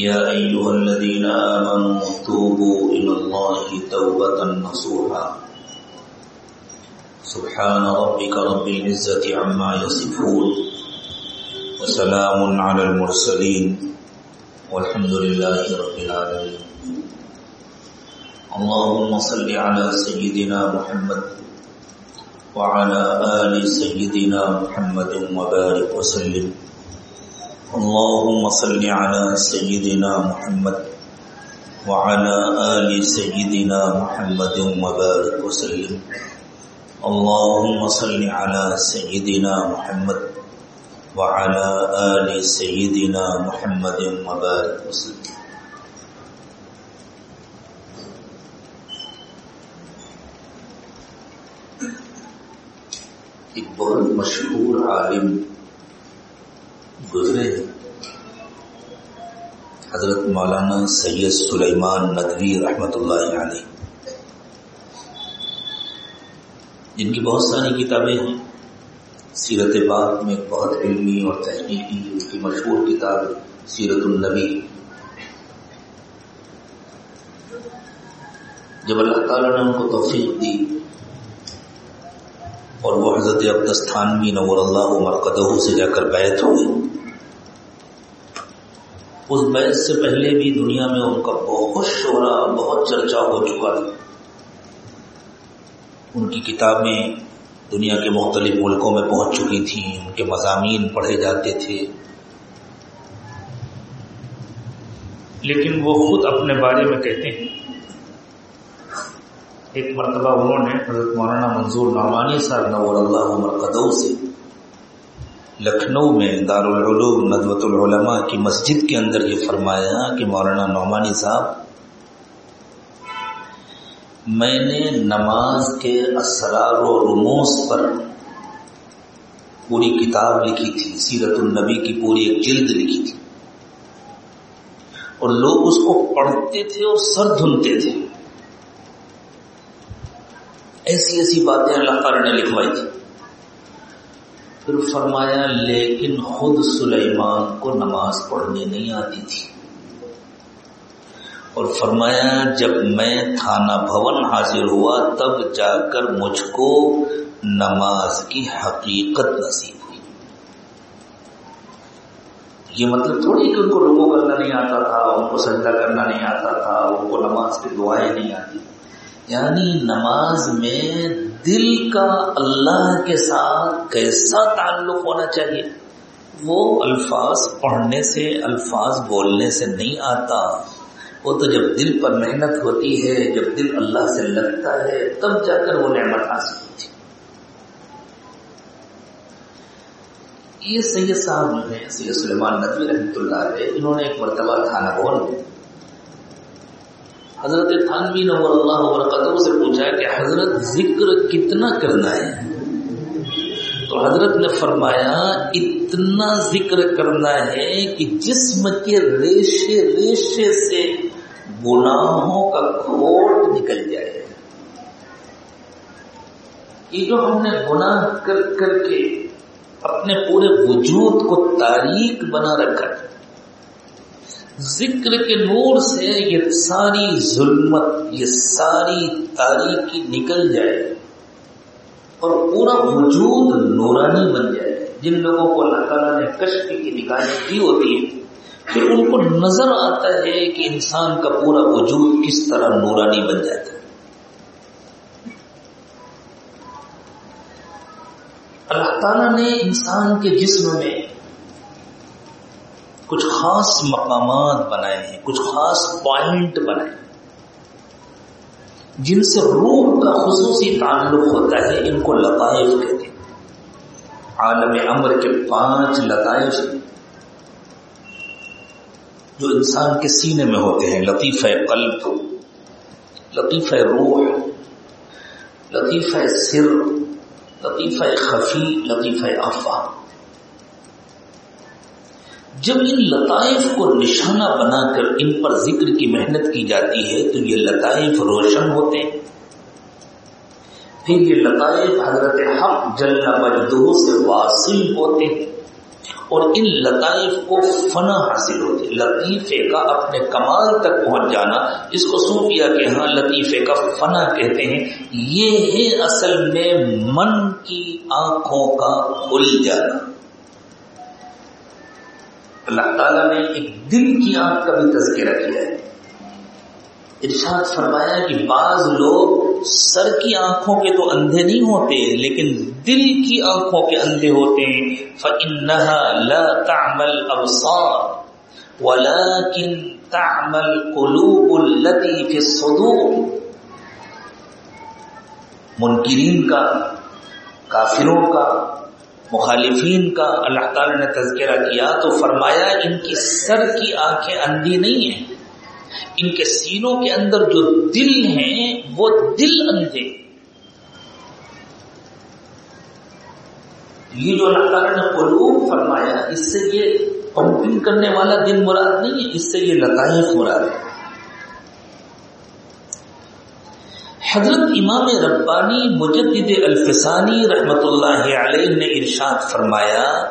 يا أيها الذين آمنوا توبوا إلى الله توبة نصوحا. سبحان ربك رب العزة عما يصفون. وسلام على المرسلين. والحمد لله رب العالمين. اللهم صل على سيدنا محمد وعلى آل سيدنا محمد وبارك وسلم. اللهم صل على سيدنا محمد وعلى آل سيدنا محمد وبارك وسلم. اللهم صل على سيدنا محمد وعلى آل سيدنا محمد وبارك وسلم. ایک بہت مشہور عالم گزرے حضرت مولانا سید سلیمان ندوی رحمۃ اللہ علیہ۔ جن کی بہت ساری کتابیں ہیں۔ سیرت باب میں بہت علمی اور تحقیقی ان کی مشہور کتاب سیرت النبی۔ جب اللہ تعالیٰ نے ان کو توفیق دی اور وہ حضرت عبدستانوی نور اللہ مرکدہ سے جا کر بیت ہوئے اس بیت سے پہلے بھی دنیا میں ان کا بہت شعرا بہت چرچا ہو چکا تھا۔ ان کی کتابیں دنیا کے مختلف ملکوں میں پہنچ چکی تھیں، ان کے مضامین پڑھے جاتے تھے۔ لیکن وہ خود اپنے بارے میں کہتے ہیں۔ ایک مرتبہ انہوں نے حضرت مولانا منظور نعمانی صاحب نور اللہ مرکدو سے لکھنؤ میں دارالعلوم ندوۃ العلماء کی مسجد کے اندر یہ فرمایا کہ مولانا نعمانی صاحب، میں نے نماز کے اسرار و رموز پر پوری کتاب لکھی تھی، سیرت النبی کی پوری ایک جلد لکھی تھی۔ اور لوگ اس کو پڑھتے تھے اور سر دھنتے تھے۔ ایسی ایسی باتیں اللہ تعالی نے لکھوائی تھی۔ پھر فرمایا، لیکن خود سلیمان کو نماز پڑھنی نہیں آتی تھی۔ اور فرمایا، جب میں تھانہ بھون حاضر ہوا، تب جا کر مجھ کو نماز کی حقیقت نصیب ہوئی۔ یہ مطلب تھوڑی کہ ان کو لوگوں کرنا نہیں آتا تھا، ان کو سجدہ کرنا نہیں آتا تھا، ان کو نماز کی دعائیں نہیں آتی۔ یعنی نماز میں دل کا اللہ کے ساتھ کیسا تعلق ہونا چاہیے؟ وہ الفاظ پڑھنے سے، الفاظ بولنے سے نہیں آتا۔ وہ تو جب دل پر محنت ہوتی ہے، جب دل اللہ سے لگتا ہے، تب جا کر وہ نعمت حاصل ہوتی یہ سید صاحب جو ہیں، سید سلیمان ندوی رحمۃ اللہ علیہ، انہوں نے ایک مرتبہ تھانہ بھون میں حضرت تھانوی نور اللہ وبرکاتہ سے پوچھا کہ حضرت ذکر کتنا کرنا ہے؟ تو حضرت نے فرمایا، اتنا ذکر کرنا ہے کہ جسم کے ریشے ریشے سے گناہوں کا کھوٹ نکل جائے۔ یہ جو ہم نے گناہ کر کر کے اپنے پورے وجود کو تاریخ بنا رکھا ہے ذکر کے نور سے یہ ساری ظلمت، یہ ساری تاریخی نکل جائے اور پورا وجود نورانی بن جائے۔ جن لوگوں کو اللہ تعالیٰ نے کشف کی نکالیں کی ہوتی ہے پھر ان کو نظر آتا ہے کہ انسان کا پورا وجود کس طرح نورانی بن جاتا ہے۔ اللہ تعالیٰ نے انسان کے جسم میں کچھ خاص مقامات بنائے ہیں، کچھ خاص پوائنٹ بنائے جن سے روح کا خصوصی تعلق ہوتا ہے، ان کو لطائف کہتے ہیں۔ عالم امر کے پانچ لطائف جو انسان کے سینے میں ہوتے ہیں، لطیفہ قلب، لطیفہ روح، لطیفہ سر، لطیفہ خفی، لطیفہ افواہ جب ان لطائف کو نشانہ بنا کر ان پر ذکر کی محنت کی جاتی ہے تو یہ لطائف روشن ہوتے ہیں۔ پھر یہ لطائف حضرت حق جل مجدو سے واصل ہوتے ہیں اور ان لطائف کو فنا حاصل ہوتے لطیفے کا اپنے کمال تک پہنچ جانا، اس کو صوفیہ کے ہاں لطیفے کا فنا کہتے ہیں، یہ ہے اصل میں من کی آنکھوں کا کھل جانا۔ اللہ تعالیٰ نے ایک دل کی آنکھ کا بھی تذکرہ کیا ہے۔ ارشاد فرمایا کہ بعض لوگ سر کی آنکھوں کے تو اندھے نہیں ہوتے، لیکن دل کی آنکھوں کے اندھے ہوتے ہیں۔ فَإِنَّهَا لَا تَعْمَلْ أَبْصَارِ وَلَكِنْ تَعْمَلْ قُلُوبُ الَّتِي فِي الصُّدُورِ۔ منکرین کا، کافروں کا مخالفین کا اللہ تعالی نے تذکرہ کیا تو فرمایا ان کی سر کی آنکھیں اندھی نہیں ہیں۔ ان کے سینوں کے اندر جو دل ہیں، وہ دل اندھے۔ یہ جو اللہ تعالیٰ نے قلوب فرمایا، اس سے یہ پمپنگ کرنے والا دل مراد نہیں ہے، اس سے یہ لطائف مراد ہے۔ حضرت امام ربانی مجدد الفسانی رحمت اللہ علیہ نے ارشاد فرمایا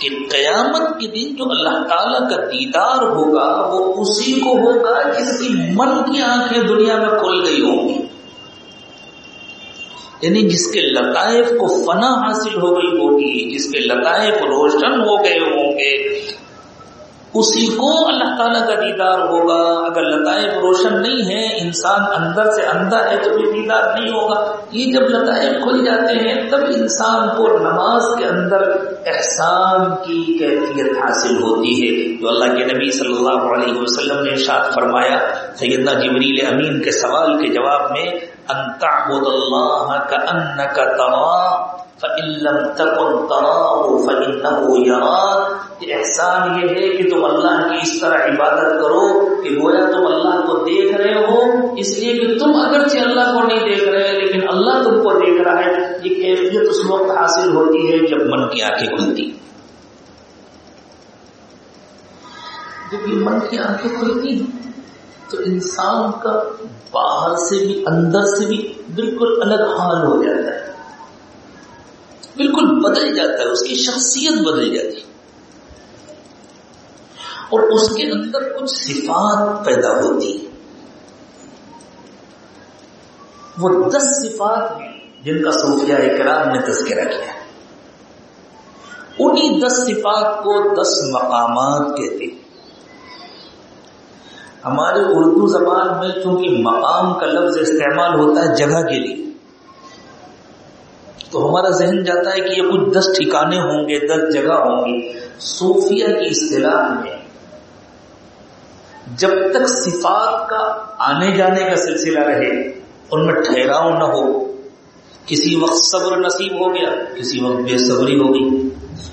کہ قیامت کے دن جو اللہ تعالی کا دیدار ہوگا، وہ اسی کو ہوگا جس کی من کی آنکھیں دنیا میں کھل گئی ہوں گی۔ یعنی جس کے لطائف کو فنا حاصل ہو گئی ہوگی جس کے لطائف روشن ہو گئے ہوں گے اسی کو اللہ تعالیٰ کا دیدار ہوگا۔ اگر لطائف روشن نہیں ہے، انسان اندر سے اندر ہے تو بھی دیدار نہیں ہوگا۔ یہ جب لطائف کھل جاتے ہیں، تب انسان کو نماز کے اندر احسان کی کیفیت حاصل ہوتی ہے۔ جو اللہ کے نبی صلی اللہ علیہ وسلم نے ارشاد فرمایا، سیدنا جبریل امین کے سوال کے جواب میں انتعبد اللہ کا ان کا فَإِن تَكُن تَرَاهُ فَإِنَّهُ يَرَاكَ احسان یہ ہے کہ تم اللہ کی اس طرح عبادت کرو کہ گویا تم اللہ کو دیکھ رہے ہو، اس لیے کہ تم اگرچہ اللہ کو نہیں دیکھ رہے، لیکن اللہ تم کو دیکھ رہا ہے۔ یہ کیفیت اس وقت حاصل ہوتی ہے جب من کی آنکھیں کھلتی۔ جب یہ من کی آنکھیں کھلتی، تو انسان کا باہر سے بھی، اندر سے بھی بالکل الگ حال ہو جاتا ہے۔ بالکل بدل جاتا ہے، اس کی شخصیت بدل جاتی ہے۔ اور اس کے اندر کچھ صفات پیدا ہوتی ہے وہ دس صفات ہیں جن کا صوفیہ اکرام نے تذکرہ کیا انہی دس صفات کو دس مقامات کہتے ہیں۔ ہمارے اردو زبان میں چونکہ مقام کا لفظ استعمال ہوتا ہے جگہ کے لیے تو ہمارا ذہن جاتا ہے کہ یہ کچھ دس ٹھکانے ہوں گے، دس جگہ ہوں گی صوفیہ کی اصطلاح میں جب تک صفات کا آنے جانے کا سلسلہ رہے، ان میں ٹھہراؤ نہ ہو۔ کسی وقت صبر نصیب ہو گیا، کسی وقت بے صبری ہو گئی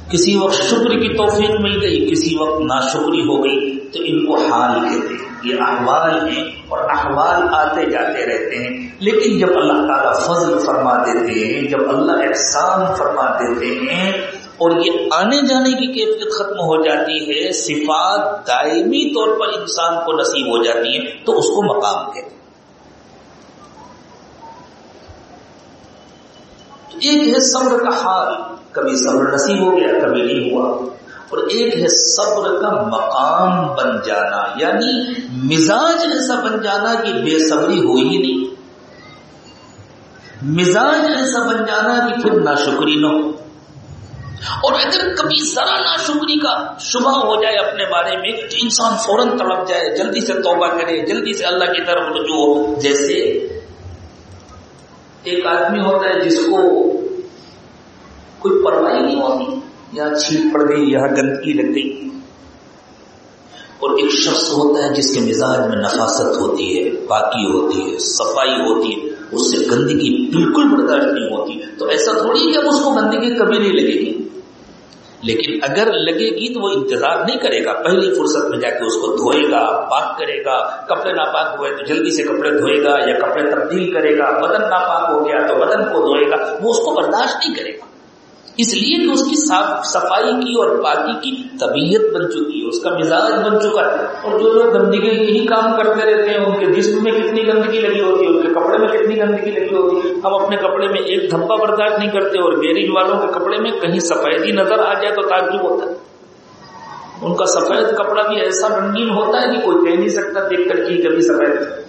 کسی وقت شکر کی توفیق مل گئی، کسی وقت ناشکری ہو گئی، تو ان کو حال کہتے ہیں۔ یہ احوال ہیں اور احوال آتے جاتے رہتے ہیں۔ لیکن جب اللہ تعالیٰ فضل فرما دیتے ہیں، جب اللہ احسان فرما دیتے ہیں، اور یہ آنے جانے کی کیفیت ختم ہو جاتی ہے، صفات دائمی طور پر انسان کو نصیب ہو جاتی ہیں، تو اس کو مقام کہتے ایک ہے صبر کا حال۔ کبھی صبر نصیب ہو گیا، کبھی نہیں ہوا۔ اور ایک ہے صبر کا مقام بن جانا یعنی مزاج ایسا بن جانا کہ بے صبری ہو ہی نہیں۔ مزاج ایسا بن جانا کہ پھر ناشکری نہ ہو۔ اور اگر کبھی ذرا ناشکری کا شبہ ہو جائے اپنے بارے میں تو انسان فوراً تڑپ جائے، جلدی سے توبہ کرے، جلدی سے اللہ کی طرف رجوع ہو، جیسے ایک آدمی ہوتا ہے جس کو کوئی پرواہی نہیں ہوتی یہاں چھیٹ پڑ گئی یہاں گندگی لگ گئی۔ اور ایک شخص ہوتا ہے جس کے مزاج میں نفاست ہوتی ہے، باقی ہوتی ہے، صفائی ہوتی ہے، اس سے گندگی بالکل برداشت نہیں ہوتی۔ تو ایسا تھوڑی کہ اس کو گندگی کبھی نہیں لگے گی۔ لیکن اگر لگے گی تو وہ انتظار نہیں کرے گا۔ پہلی فرصت میں جا کے اس کو دھوئے گا، پاک کرے گا۔ کپڑے ناپاک ہوئے تو جلدی سے کپڑے دھوئے گا یا کپڑے تبدیل کرے گا۔ بدن ناپاک ہو گیا تو بدن کو دھوئے گا۔ وہ اس کو برداشت نہیں کرے گا۔ اس لیے کہ اس کی صاف صفائی کی اور پاکی کی طبیعت بن چکی ہے، اس کا مزاج بن چکا ہے۔ اور جو لوگ گندگی یہی کام کرتے رہتے ہیں، ان کے جسم میں کتنی گندگی لگی ہوتی ہے، ان کے کپڑے میں کتنی گندگی لگی ہوتی ہے۔ ہم اپنے کپڑے میں ایک دھبا برداشت نہیں کرتے اور گیریج والوں کے کپڑے میں کہیں سفیدی نظر آ جائے تو تعجب ہوتا ہے۔ ان کا سفید کپڑا بھی ایسا رنگین ہوتا ہے کہ کوئی کہہ نہیں سکتا دیکھ کر کی کبھی سفید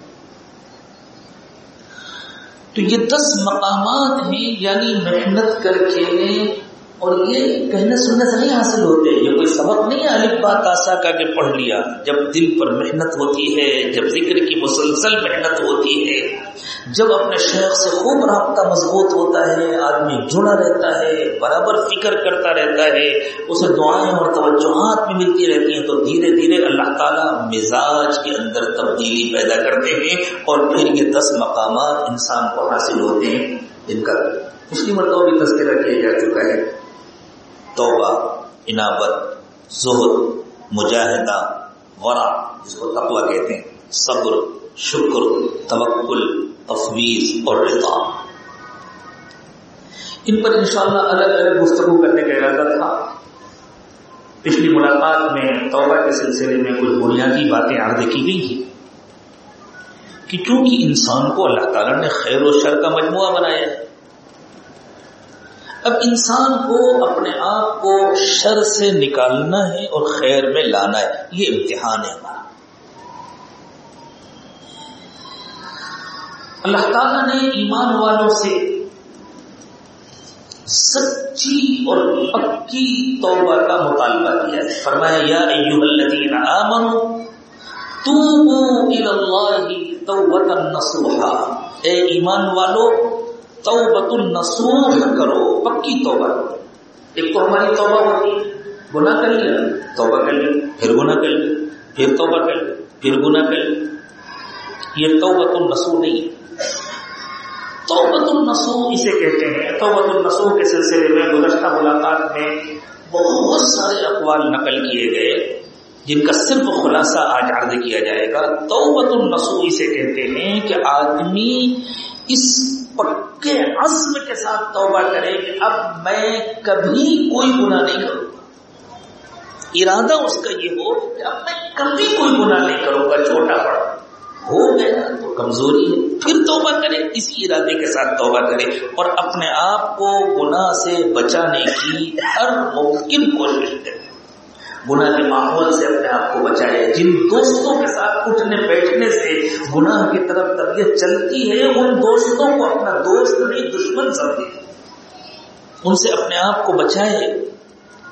تو یہ دس مقامات ہیں یعنی محنت کر کے اور یہ کہنے سننے سے نہیں حاصل ہوتے، یہ کوئی سبق نہیں ہے الف بات کا کہ پڑھ لیا۔ جب دل پر محنت ہوتی ہے، جب ذکر کی مسلسل محنت ہوتی ہے، جب اپنے شیخ سے خوب رابطہ مضبوط ہوتا ہے، آدمی جڑا رہتا ہے، برابر فکر کرتا رہتا ہے، اسے دعائیں اور توجہات بھی ملتی رہتی ہیں، تو دھیرے دھیرے اللہ تعالیٰ مزاج کے اندر تبدیلی پیدا کرتے ہیں اور پھر یہ دس مقامات انسان کو حاصل ہوتے ہیں۔ جن کا پچھلی مرتبہ بھی تذکرہ کیا جا چکا ہے۔ توبہ، انابت، زہد، مجاہدہ ورا جس کو تقوی کہتے ہیں، صبر، شکر، توکل، تفویض اور رضا۔ ان پر انشاءاللہ الگ الگ گفتگو کرنے کا ارادہ تھا۔ پچھلی ملاقات میں توبہ کے سلسلے میں کچھ بنیادی باتیں عرض کی گئی تھی کہ چونکہ انسان کو اللہ تعالیٰ نے خیر و شر کا مجموعہ بنایا ہے اب انسان کو اپنے آپ کو شر سے نکالنا ہے اور خیر میں لانا ہے۔ یہ امتحان ہے ہمارا۔ اللہ تعالیٰ نے ایمان والوں سے سچی اور پکی توبہ کا مطالبہ کیا ہے۔ فرمایا، یا ایوہ الذین آمنوا، توبوا الى توبتا نصوحا۔ اے ایمان والو توبت النصوح کرو، پکی توبہ۔ ایک تو ہماری توبہ ہوتی گناہ کر لیا توبہ کر لی پھر گناہ کر لی پھر توبہ کر لی پھر گناہ کر لی یہ توبت النصوح نہیں ہے۔ توبت النسو اسے کہتے ہیں توبت النسو کے سلسلے میں گزشتہ ملاقات میں بہت سارے اقوال نقل کیے گئے، جن کا صرف خلاصہ آج عرض کیا جائے گا۔ توبت النسو اسے کہتے ہیں کہ آدمی اس پکے عزم کے ساتھ توبہ کرے کہ اب میں کبھی کوئی گناہ نہیں کروں گا۔ ارادہ اس کا یہ ہو کہ اب میں کبھی کوئی گناہ نہیں کروں گا، چھوٹا بڑا ہو گیا تو کمزوری ہے۔ پھر توبہ کرے، اسی ارادے کے ساتھ توبہ کرے۔ اور اپنے آپ کو گناہ سے بچانے کی ہر ممکن کوشش کرے۔ گناہ کے ماحول سے اپنے آپ کو بچائے۔ جن دوستوں کے ساتھ اٹھنے بیٹھنے سے گناہ کی طرف طبیعت چلتی ہے، ان دوستوں کو اپنا دوست نہیں، دشمن سمجھے۔ ان سے اپنے آپ کو بچائے۔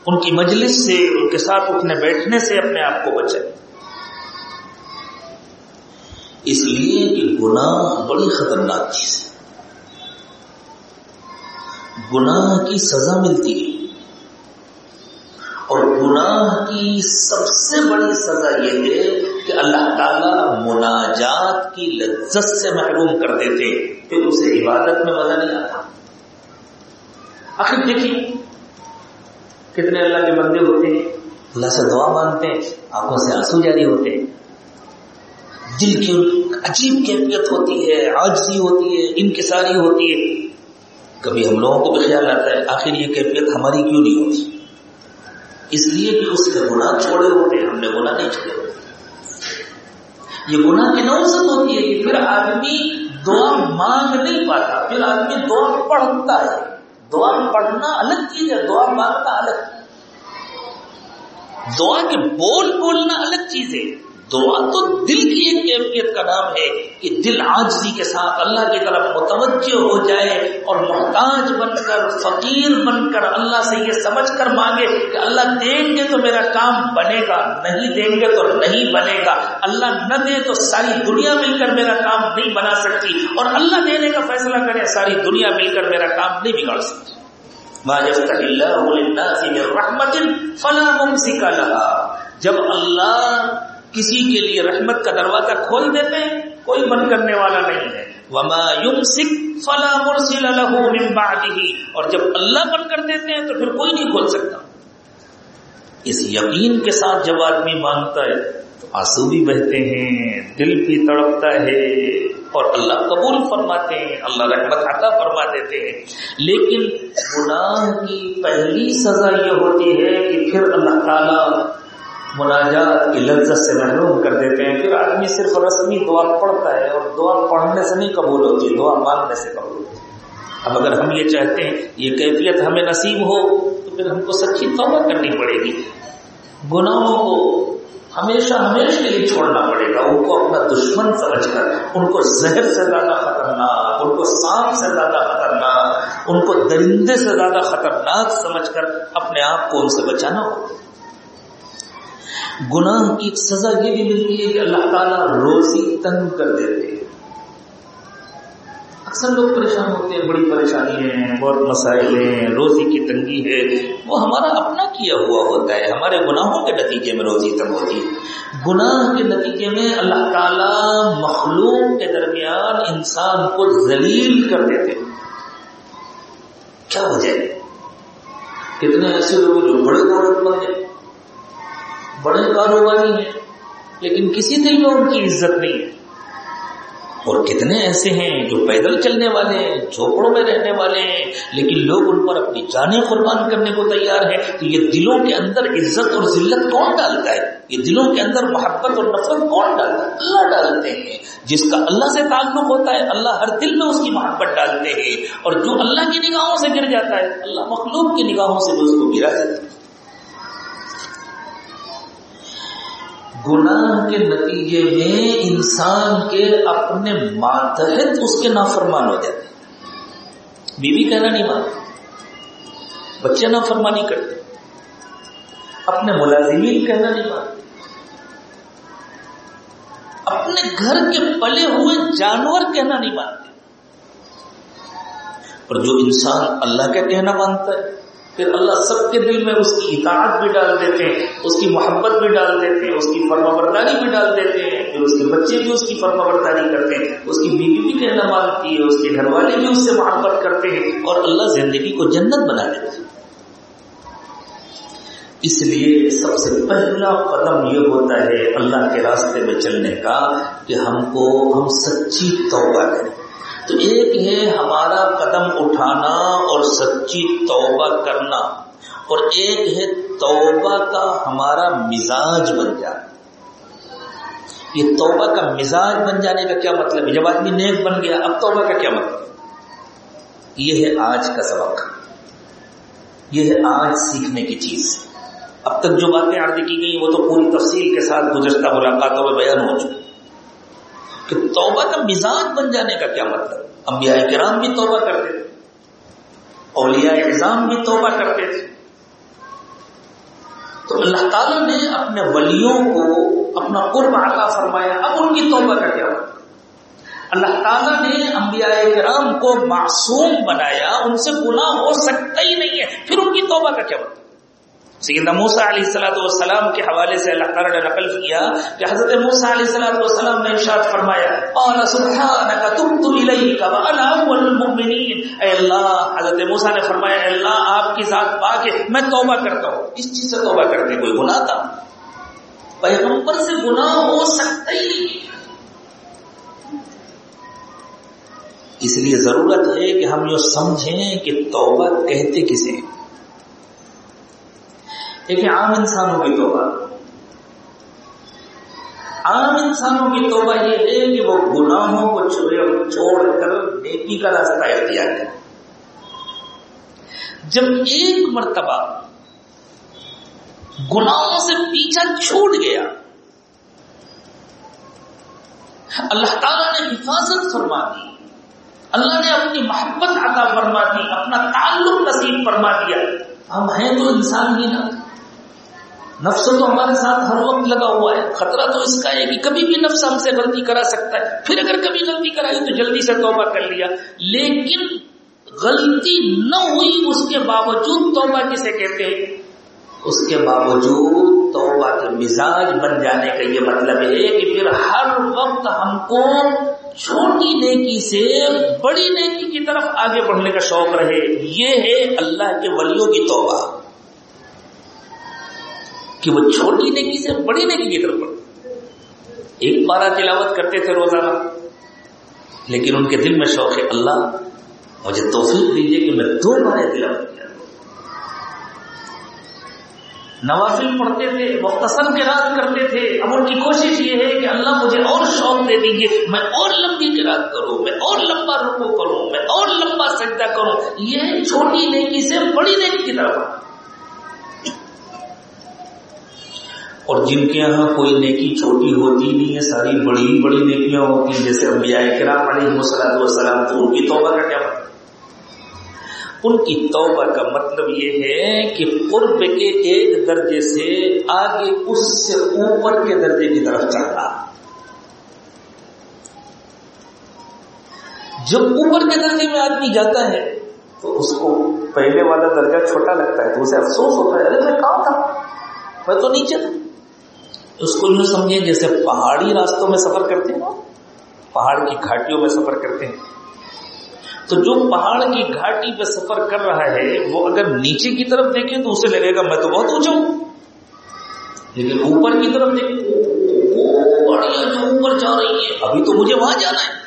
ان کی مجلس سے، ان کے ساتھ اٹھنے بیٹھنے سے اپنے آپ کو بچائے۔ اس لیے کہ گناہ بڑی خطرناک چیز ہے۔ گناہ کی سزا ملتی ہے۔ اور گناہ کی سب سے بڑی سزا یہ ہے کہ اللہ تعالی مناجات کی لذت سے محروم کر دیتے پھر اسے عبادت میں مزہ نہیں آتا۔ آخر دیکھیے کتنے اللہ کے بندے ہوتے ہیں۔ اللہ سے دعا مانگتے ہیں، آنکھوں سے آنسو جاری ہوتے ہیں۔ دل کی عجیب کیفیت ہوتی ہے آجزی ہوتی ہے، انکساری ہوتی ہے۔ کبھی ہم لوگوں کو بھی خیال آتا ہے، آخر یہ کیفیت ہماری کیوں نہیں ہوتی؟ اس لیے کہ اس کے گناہ چھوڑے ہوتے ہم نے گناہ نہیں چھوڑے ہوتے۔ یہ گناہ کی نوزت ہوتی ہے کہ پھر آدمی دعا مانگ نہیں پاتا، پھر آدمی دعا پڑھتا ہے۔ دعا پڑھنا الگ چیز ہے، دعا مانگنا الگ۔ دعا کے بول بولنا الگ چیز ہے۔ دعا تو دل کی ایک کیفیت کا نام ہے کہ دل آجزی کے ساتھ اللہ کی طرف متوجہ ہو جائے اور محتاج بن کر، فقیر بن کر اللہ سے یہ سمجھ کر مانگے کہ اللہ دیں گے تو میرا کام بنے گا، نہیں دیں گے تو نہیں بنے گا۔ اللہ نہ دے تو ساری دنیا مل کر میرا کام نہیں بنا سکتی۔ اور اللہ دینے کا فیصلہ کرے، ساری دنیا مل کر میرا کام نہیں بگاڑ سکتی۔ رحمت فلا ممسک لها۔ جب اللہ کسی کے لیے رحمت کا دروازہ کھول دیتے ہیں، کوئی بند کرنے والا نہیں ہے۔ وما يمسك فلا مرسل له من بعده۔ اور جب اللہ بند کر دیتے ہیں تو پھر کوئی نہیں کھول سکتا۔ اس یقین کے ساتھ جب آدمی مانتا ہے، تو آنسو بھی بہتے ہیں، دل بھی تڑپتا ہے۔ اور اللہ قبول فرماتے ہیں، اللہ رحمت عطا فرما دیتے ہیں۔ لیکن گناہ کی پہلی سزا یہ ہوتی ہے کہ پھر اللہ تعالیٰ مناجات کی لذت سے محروم کر دیتے ہیں پھر آدمی صرف رسمی دعا پڑھتا ہے اور دعا پڑھنے سے نہیں قبول ہوتی، دعا مانگنے سے قبول ہوتی اب اگر ہم یہ چاہتے ہیں یہ کیفیت ہمیں نصیب ہو، تو پھر ہم کو سچی توبہ کرنی پڑے گی۔ گناہوں کو ہمیشہ ہمیشہ کے لیے چھوڑنا پڑے گا۔ ان کو اپنا دشمن سمجھ کر ان کو زہر سے زیادہ خطرناک، ان کو سانپ سے زیادہ خطرناک، ان کو درندے سے زیادہ خطرناک سمجھ کر اپنے آپ کو ان سے بچانا ہوگا گناہ کی سزا یہ بھی ملتی ہے کہ اللہ تعالیٰ روزی تنگ کر دیتے ہیں۔ اکثر لوگ پریشان ہوتے ہیں، بڑی پریشانی ہے، بہت مسائل ہیں، روزی کی تنگی ہے۔ وہ ہمارا اپنا کیا ہوا ہوتا ہے، ہمارے گناہوں کے نتیجے میں روزی تنگ ہوتی ہے۔ گناہ کے نتیجے میں اللہ تعالیٰ مخلوق کے درمیان انسان کو ذلیل کر دیتے کیا وجہ ہے؟ کتنے ایسے لوگ جو بڑے دولت مند ہیں۔ بڑے کاروباری ہیں، لیکن کسی دل میں ان کی عزت نہیں ہے۔ اور کتنے ایسے ہیں جو پیدل چلنے والے ہیں، جھوپڑوں میں رہنے والے ہیں، لیکن لوگ ان پر اپنی جانیں قربان کرنے کو تیار ہیں۔ تو یہ دلوں کے اندر عزت اور ذلت کون ڈالتا ہے؟ یہ دلوں کے اندر محبت اور نفرت کون ڈالتا ہے؟ اللہ ڈالتے ہیں۔ جس کا اللہ سے تعلق ہوتا ہے، اللہ ہر دل میں اس کی محبت ڈالتے ہیں۔ اور جو اللہ کی نگاہوں سے گر جاتا ہے، اللہ مخلوق کی نگاہوں سے بھی اس کو گرا دیتا ہے۔ گناہ کے نتیجے میں انسان کے اپنے ماتحت اس کے نافرمان ہو جاتے بیوی کہنا نہیں مانتے۔ بچے نافرمانی کرتے اپنے ملازمین کہنا نہیں مانتے۔ اپنے گھر کے پلے ہوئے جانور کہنا نہیں مانتے۔ اور جو انسان اللہ کا کہنا مانتا ہے پھر اللہ سب کے دل میں اس کی اطاعت بھی ڈال دیتے ہیں، اس کی محبت بھی ڈال دیتے ہیں، اس کی فرما برداری بھی ڈال دیتے ہیں، پھر اس کے بچے بھی اس کی فرما برداری کرتے ہیں۔ اس کی بیوی بھی کہنا مانتی ہے، اس کے گھر والے بھی اس سے محبت کرتے ہیں اور اللہ زندگی کو جنت بنا دیتے ہیں۔ اس لیے سب سے پہلا قدم یہ ہوتا ہے اللہ کے راستے میں چلنے کا کہ ہم کو ہم سچی توبہ کریں۔ تو ایک ہے ہمارا قدم اٹھانا اور سچی توبہ کرنا اور ایک ہے توبہ کا ہمارا مزاج بن جانا۔ یہ توبہ کا مزاج بن جانے کا کیا مطلب ہے؟ جب آدمی نیک بن گیا، اب توبہ کا کیا مطلب؟ یہ ہے آج کا سبق۔ یہ ہے آج سیکھنے کی چیز۔ اب تک جو باتیں عرض کی گئی وہ تو پوری تفصیل کے ساتھ گزشتہ ملاقاتوں میں بیان ہو چکی۔ کہ توبہ کا مزاج بن جانے کا کیا مطلب؟ انبیاء کرام بھی توبہ کرتے تھے، اولیاء اعظام بھی توبہ کرتے تھے۔ تو اللہ تعالیٰ نے اپنے ولیوں کو اپنا قرب عطا فرمایا، اب ان کی توبہ کا کیا مطلب؟ اللہ تعالیٰ نے انبیاء کرام کو معصوم بنایا، ان سے گناہ ہو سکتا ہی نہیں ہے، پھر ان کی توبہ کا کیا مطلب؟ سیدنا موسا علیہ السلاۃ والسلام کے حوالے سے اللہ تعالیٰ نے نقل کیا کہ حضرت موسا علیہ السلاۃ والسلام نے ارشاد فرمایا اے اللہ، حضرت موسا نے فرمایا، اے اللہ، آپ کی ذات پاک ہے، میں توبہ کرتا ہوں۔ اس چیز سے توبہ کرتے کوئی گناہ تھا؟ پیغمبر سے گناہ ہو سکتا ہی نہیں۔ اس لیے ضرورت ہے کہ ہم یہ سمجھیں کہ توبہ کہتے کسے ہیں؟ ایک عام انسانوں کی توبہ۔ عام انسانوں کی توبہ یہ ہے کہ وہ گناہوں کو چھوڑ کر نیکی کا راستہ اختیار کرے جب ایک مرتبہ گناہوں سے پیچھا چھوٹ گیا، اللہ تعالیٰ نے حفاظت فرما دی اللہ نے اپنی محبت عطا فرما دی اپنا تعلق نصیب فرما دیا۔ ہم ہیں تو انسان ہی نہ نفس تو ہمارے ساتھ ہر وقت لگا ہوا ہے۔ خطرہ تو اس کا ہے کہ کبھی بھی نفس ہم سے غلطی کرا سکتا ہے۔ پھر اگر کبھی غلطی کرائی تو جلدی سے توبہ کر لیا۔ لیکن غلطی نہ ہوئی اس کے باوجود توبہ کسے کہتے ہیں؟ اس کے باوجود توبہ کے مزاج بن جانے کا یہ مطلب ہے کہ پھر ہر وقت ہم کو چھوٹی نیکی سے بڑی نیکی کی طرف آگے بڑھنے کا شوق رہے۔ یہ ہے اللہ کے ولیوں کی توبہ۔ کہ وہ چھوٹی نیکی سے بڑی نیکی کی طرف بڑھ ایک پارا تلاوت کرتے تھے روزانہ، لیکن ان کے دل میں شوق ہے اللہ مجھے توفیق دیجیے کہ میں دو بارے تلاوت کیا۔ نوافل پڑھتے تھے، مختصر کے رات کرتے تھے۔ اب ان کی کوشش یہ ہے کہ اللہ مجھے اور شوق دے دیجیے میں اور لمبی کی رات کروں، میں اور لمبا رکو کروں، میں اور لمبا سجدہ کروں۔ یہ چھوٹی نیکی سے بڑی نیکی کی طرف۔ اور جن کے یہاں کوئی نیکی چھوٹی ہوتی نہیں ہے، ساری بڑی بڑی نیکیاں ہوتی ہیں، جیسے ابھی آئے کرام علیہ مسلط وسلام تو ان کی توبہ کا کیا مطلب؟ ان کی توبہ کا مطلب یہ ہے کہ قرب کے ایک درجے سے آگے اس سے اوپر کے درجے کی طرف چڑھنا جب اوپر کے درجے میں آدمی جاتا ہے، تو اس کو پہلے والا درجہ چھوٹا لگتا ہے، تو اسے افسوس ہوتا ہے، ارے میں کہاں تھا؟ میں تو نیچے تھا۔ اس کو یوں سمجھیں جیسے پہاڑی راستوں میں سفر کرتے ہیں پہاڑ کی گھاٹیوں میں سفر کرتے ہیں۔ تو جو پہاڑ کی گھاٹی پہ سفر کر رہا ہے، وہ اگر نیچے کی طرف دیکھے تو اسے لگے گا، میں تو بہت اونچا ہوں۔ لیکن اوپر کی طرف دیکھے جو اوپر جا رہی ہے، ابھی تو مجھے وہاں جانا ہے۔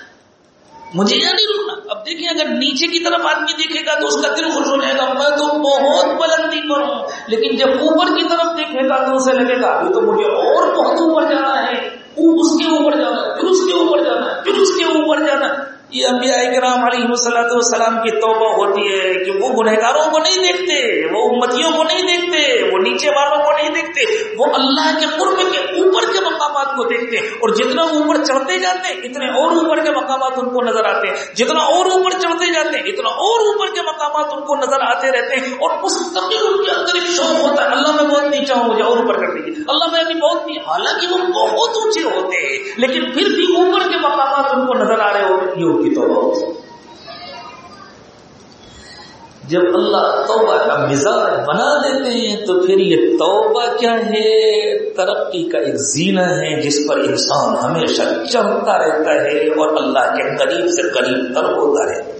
مجھے یہاں نہیں رکنا۔ دیکھیں، اگر نیچے کی طرف آدمی دیکھے گا تو اس کا دل خوش ہو جائے گا، میں تو بہت بلندی پر ہوں، لیکن جب اوپر کی طرف دیکھے گا تو اسے لگے گا، ابھی تو مجھے اور بہت اوپر جانا ہے اس کے اوپر جانا ہے، پھر اس کے اوپر جانا ہے، پھر اس کے اوپر جانا ہے۔ یہ انبیاء کرام علیہ مسلط والسلام کی توبہ ہوتی ہے کہ وہ گنہگاروں کو نہیں دیکھتے، وہ امتیوں کو نہیں دیکھتے، وہ نیچے والوں کو نہیں دیکھتے، وہ اللہ کے قرب کے اوپر کے مقامات کو دیکھتے اور جتنا اوپر چڑھتے جاتے ہیں اتنے اور اوپر کے مقامات ان کو نظر آتے۔ ہیں جتنا اور اوپر چڑھتے جاتے ہیں اتنا اور اوپر کے مقامات ان کو نظر آتے رہتے ہیں اور اس تبدیل ان کے اندر ایک شوق ہوتا ہے، اللہ میں بہت نیچا ہوں، مجھے اور اوپر کر دیجیے اللہ میں ابھی بہت نہیں حالانکہ وہ بہت اونچے ہوتے ہیں، لیکن پھر بھی اوپر کے مقامات ان کو نظر آ رہے ہوتے ان کی توبہ ہوتی ہے۔ جب اللہ توبہ کا مزاج بنا دیتے ہیں تو پھر یہ توبہ کیا ہے؟ ترقی کا ایک زینہ ہے جس پر انسان ہمیشہ چڑھتا رہتا ہے اور اللہ کے قریب سے قریب تر ہوتا رہتا ہے۔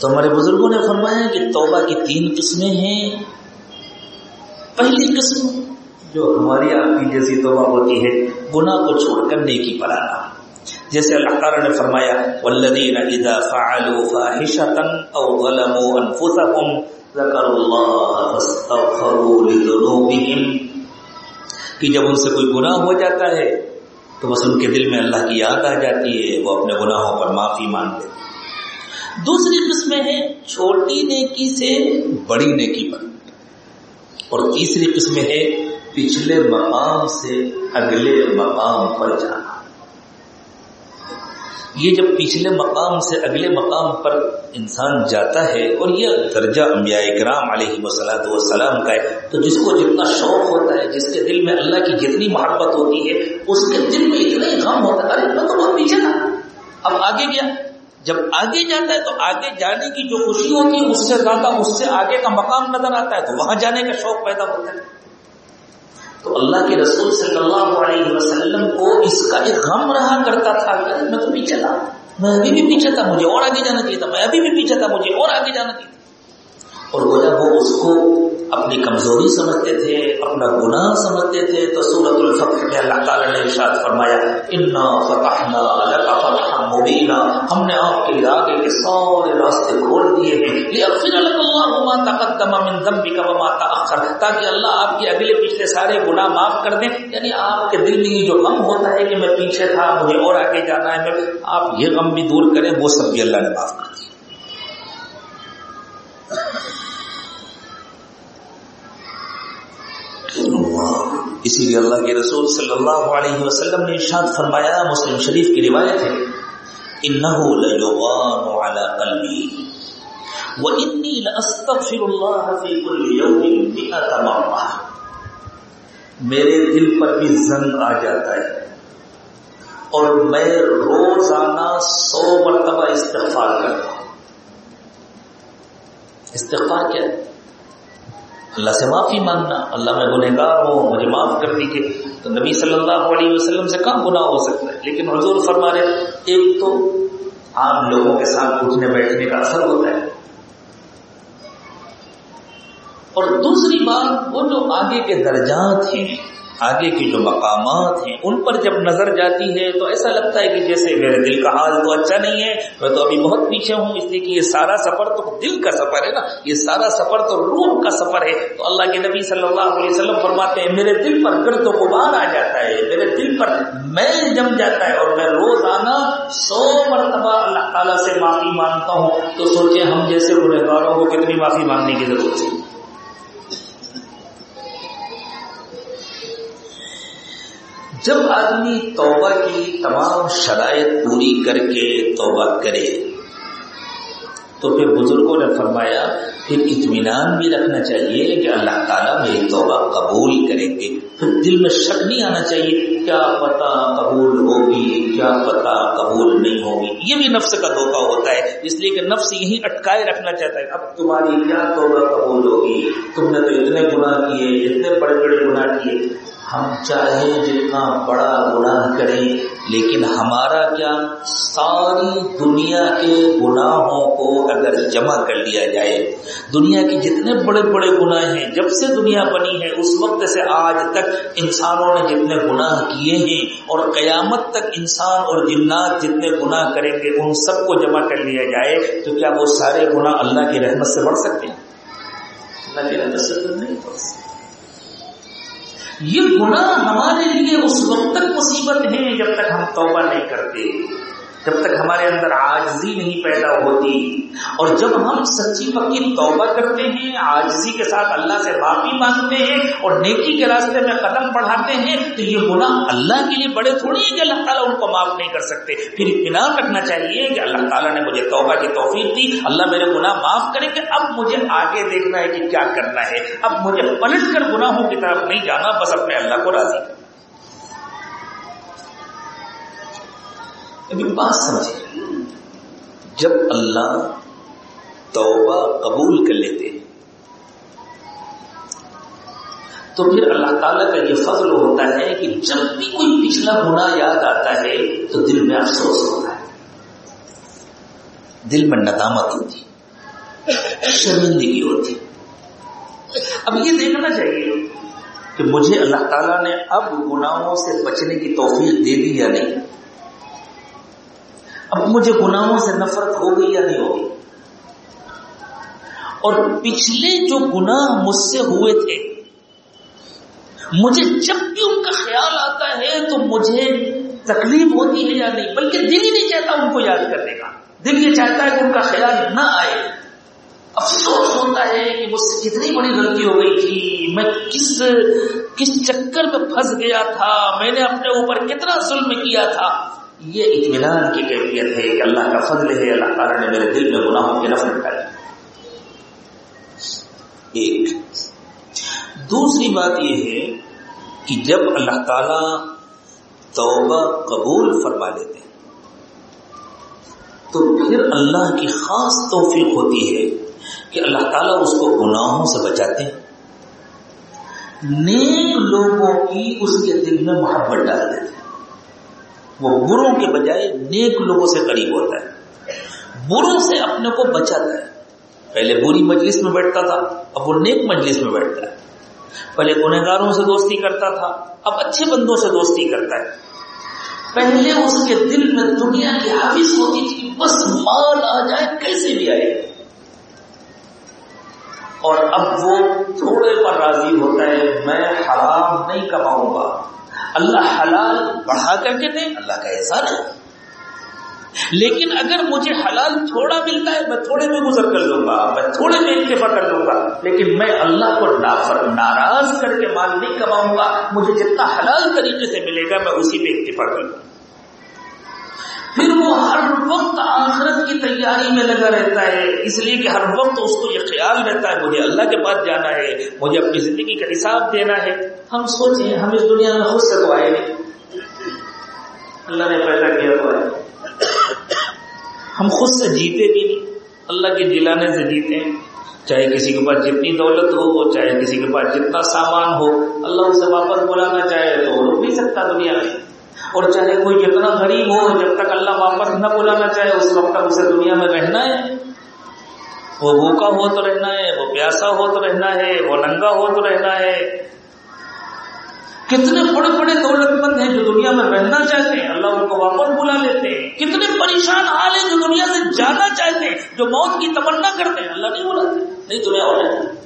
تو ہمارے بزرگوں نے فرمایا کہ توبہ کی تین قسمیں ہیں۔ پہلی قسم جو ہماری آپ کی جیسی توبہ ہوتی ہے، گناہ کو چھوڑ کر نیکی پر آنا۔ جیسے اللہ تعالی نے فرمایا والذین اذا فعلوا فاحشة او ظلموا انفسهم ذکروا اللہ فاستغفروا لذنوبهم کہ جب ان سے کوئی گناہ ہو جاتا ہے، تو بس ان کے دل میں اللہ کی یاد آ جاتی ہے، وہ اپنے گناہوں پر معافی مانگتے دوسری قسم ہے چھوٹی نیکی سے بڑی نیکی پر۔ اور تیسری قسم ہے پچھلے مقام سے اگلے مقام پر جانا۔ یہ جب پچھلے مقام سے اگلے مقام پر انسان جاتا ہے اور یہ درجہ انبیاء کرام علیہ وسلط وسلام کا ہے، تو جس کو جتنا شوق ہوتا ہے، جس کے دل میں اللہ کی جتنی محبت ہوتی ہے، اس کے دل میں اتنا ہی غم ہوتا ہے۔ ارے، میں تو بہت پیچھے تھا۔ اب آگے گیا۔ جب آگے جاتا ہے تو آگے جانے کی جو خوشی ہوتی ہے، اس سے زیادہ اس سے آگے کا مقام نظر آتا ہے، تو وہاں جانے کا شوق پیدا ہوتا ہے۔ تو اللہ کے رسول صلی اللہ علیہ وسلم کو اس کا ایک غم رہا کرتا تھا۔ میں تو پیچھے تھا۔ میں ابھی بھی پیچھے تھا، مجھے اور آگے جانا چاہیے تھا۔ میں ابھی بھی پیچھے تھا، مجھے اور آگے جانا چاہیے اور گویا وہ اس کو اپنی کمزوری سمجھتے تھے، اپنا گناہ سمجھتے تھے، تو سورت الفتح میں اللہ تعالیٰ نے ارشاد فرمایا، انا فتحنا لك فتحا مبینا ہم نے آپ کے لیے آگے کے سارے راستے کھول دیے ہیں۔ لیغفر لك الله ما تقدم من ذنبك وما تاخر تاکہ اللہ آپ کے اگلے پچھلے سارے گناہ معاف کر دیں یعنی آپ کے دل میں یہ جو غم ہوتا ہے کہ میں پیچھے تھا، مجھے اور آگے جانا ہے، میں آپ یہ غم بھی دور کریں، وہ سب بھی اللہ نے معاف کر دیا۔ اسی لیے اللہ کے رسول صلی اللہ علیہ وسلم نے ارشاد فرمایا، مسلم شریف کی روایت ہے انه ليغان على قلبي واني لاستغفر الله في كل يوم 100 مره میرے دل پر بھی زنگ آ جاتا ہے، اور میں روزانہ سو مرتبہ استغفار کرتا ہوں۔ استغفار کیا ہے؟ اللہ سے معافی مانگنا۔ اللہ میں گنہ گار ہوں، مجھے معاف کر دیجیے تو نبی صلی اللہ علیہ وسلم سے کہاں گناہ ہو سکتا ہے۔ لیکن حضور فرما رہے ایک تو عام لوگوں کے ساتھ اٹھنے بیٹھنے کا اثر ہوتا ہے۔ اور دوسری بات، وہ جو آگے کے درجات ہیں آگے کی جو مقامات ہیں، ان پر جب نظر جاتی ہے تو ایسا لگتا ہے کہ جیسے میرے دل کا حال تو اچھا نہیں ہے، میں تو ابھی بہت پیچھے ہوں، اس لیے کہ یہ سارا سفر تو دل کا سفر ہے نا، یہ سارا سفر تو روح کا سفر ہے۔ تو اللہ کے نبی صلی اللہ علیہ وسلم فرماتے ہیں، میرے دل پر گرد و غبار آ جاتا ہے، میرے دل پر میل جم جاتا ہے اور میں روز آنا سو مرتبہ اللہ تعالیٰ سے معافی مانگتا ہوں۔ تو سوچے ہم جیسے گنہگاروں کو کتنی معافی مانگنے کی ضرورت ہے۔ جب آدمی توبہ کی تمام شرائط پوری کر کے توبہ کرے تو پھر بزرگوں نے فرمایا پھر اطمینان بھی رکھنا چاہیے کہ اللہ تعالیٰ میری توبہ قبول کریں گے۔ پھر دل میں شک نہیں آنا چاہیے، کیا پتا قبول ہوگی، کیا پتا قبول نہیں ہوگی۔ یہ بھی نفس کا دھوکہ ہوتا ہے، اس لیے کہ نفس یہی اٹکائے رکھنا چاہتا ہے۔ اب تمہاری کیا توبہ قبول ہوگی؟ تم نے تو اتنے گناہ کیے اتنے بڑے بڑے گناہ کیے۔ ہم چاہے جتنا بڑا گناہ کریں، لیکن ہمارا کیا ساری دنیا کے گناہوں کو اگر جمع کر لیا جائے دنیا کے جتنے بڑے بڑے گناہ ہیں، جب سے دنیا بنی ہے، اس وقت سے آج تک انسانوں نے جتنے گناہ کیے ہیں اور قیامت تک انسان اور جنات جتنے گناہ کریں گے، ان سب کو جمع کر لیا جائے، تو کیا وہ سارے گناہ اللہ کی رحمت سے بڑھ سکتے ہیں؟ اللہ کی رحمت سے نہیں بڑھ سکتے۔ یہ گناہ ہمارے لیے اس وقت تک مصیبت ہے جب تک ہم توبہ نہیں کرتے۔ جب تک ہمارے اندر آجزی نہیں پیدا ہوتی اور جب ہم سچی پکی توبہ کرتے ہیں آجزی کے ساتھ اللہ سے معافی مانگتے ہیں اور نیکی کے راستے میں قدم بڑھاتے ہیں، تو یہ گناہ اللہ کے لیے بڑے تھوڑی ہیں کہ اللہ تعالیٰ ان کو معاف نہیں کر سکتے۔ پھر اطمینان رکھنا چاہیے کہ اللہ تعالیٰ نے مجھے توبہ کی توفیق دی، اللہ میرے گناہ معاف کریں گے۔ اب مجھے آگے دیکھنا ہے کہ کیا کرنا ہے۔ اب مجھے پلٹ کر گناہوں کی طرف نہیں جانا، بس اپنے اللہ کو راضی کرنا ابھی بات سمجھے جب اللہ توبہ قبول کر لیتے ہیں، تو پھر اللہ تعالیٰ کا یہ فضل ہوتا ہے کہ جب بھی کوئی پچھلا گناہ یاد آتا ہے، تو دل میں افسوس ہوتا ہے۔ دل میں ندامت ہوتی، شرمندگی ہوتی۔ اب یہ دیکھنا چاہیے کہ مجھے اللہ تعالیٰ نے اب گناہوں سے بچنے کی توفیق دے دی یا نہیں۔ اب مجھے گناہوں سے نفرت ہو گئی یا نہیں ہوگی اور پچھلے جو گناہ مجھ سے ہوئے تھے، مجھے جب بھی ان کا خیال آتا ہے تو مجھے تکلیف ہوتی ہے یا نہیں؟ بلکہ دل ہی نہیں چاہتا ان کو یاد کرنے کا۔ دل یہ چاہتا ہے کہ ان کا خیال نہ آئے۔ افسوس ہوتا ہے کہ مجھ سے کتنی بڑی غلطی ہو گئی تھی۔ میں کس کس چکر میں پھنس گیا تھا؟ میں نے اپنے اوپر کتنا ظلم کیا تھا؟ یہ اطمینان کی کیفیت ہے کہ اللہ کا فضل ہے، اللہ تعالیٰ نے میرے دل میں گناہوں کی نفرت کر ایک۔ دوسری بات یہ ہے کہ جب اللہ تعالی توبہ قبول فرما لیتے ہیں، تو پھر اللہ کی خاص توفیق ہوتی ہے کہ اللہ تعالیٰ اس کو گناہوں سے بچاتے ہیں۔ نیک لوگوں کی اس کے دل میں محبت ڈال دیتے ہیں۔ وہ بروں کے بجائے نیک لوگوں سے قریب ہوتا ہے۔ بروں سے اپنے کو بچاتا ہے۔ پہلے بری مجلس میں بیٹھتا تھا، اب وہ نیک مجلس میں بیٹھتا ہے۔ پہلے گنہگاروں سے دوستی کرتا تھا، اب اچھے بندوں سے دوستی کرتا ہے۔ پہلے اس کے دل میں دنیا کی حافظ ہوتی تھی، بس مال آ جائے، کیسے بھی آئے۔ اور اب وہ تھوڑے پر راضی ہوتا ہے، میں حرام نہیں کماؤں گا۔ اللہ حلال بڑھا کر کے دے، اللہ کا احسان ہے۔ لیکن اگر مجھے حلال تھوڑا ملتا ہے، میں تھوڑے میں گزر کر لوں گا، میں تھوڑے میں انتفا کر لوں گا، لیکن میں اللہ کو ناراض کر کے مال نہیں کماؤں گا، مجھے جتنا حلال طریقے سے ملے گا، میں اسی پہ انتفا کر لوں گا۔ پھر وہ ہر وقت آخرت کی تیاری میں لگا رہتا ہے۔ اس لیے کہ ہر وقت اس کو یہ خیال رہتا ہے، مجھے اللہ کے پاس جانا ہے، مجھے اپنی زندگی کا حساب دینا ہے۔ ہم سوچیں، ہم اس دنیا میں خود سے تو آئے نہیں۔ اللہ نے پیدا کیا تو آئے۔ ہم خود سے جیتے بھی نہیں۔ اللہ کے دلانے سے جیتے ہیں۔ چاہے کسی کے پاس جتنی دولت ہو چاہے کسی کے پاس جتنا سامان ہو۔ اللہ اسے واپس بلانا چاہے تو رک نہیں سکتا دنیا میں۔ اور چاہے کوئی کتنا غریب ہو، جب تک اللہ واپس نہ بلانا چاہے، اس وقت تک اسے دنیا میں رہنا ہے۔ وہ بھوکا ہو تو رہنا ہے، وہ پیاسا ہو تو رہنا ہے، وہ ننگا ہو تو رہنا ہے۔ کتنے بڑے بڑے دولت مند ہیں جو دنیا میں رہنا چاہتے ہیں، اللہ ان کو واپس بلا لیتے ہیں۔ کتنے پریشان حال ہیں جو دنیا سے جانا چاہتے ہیں، جو موت کی تمنا کرتے ہیں، اللہ نہیں بلاتے، نہیں دنیا ہو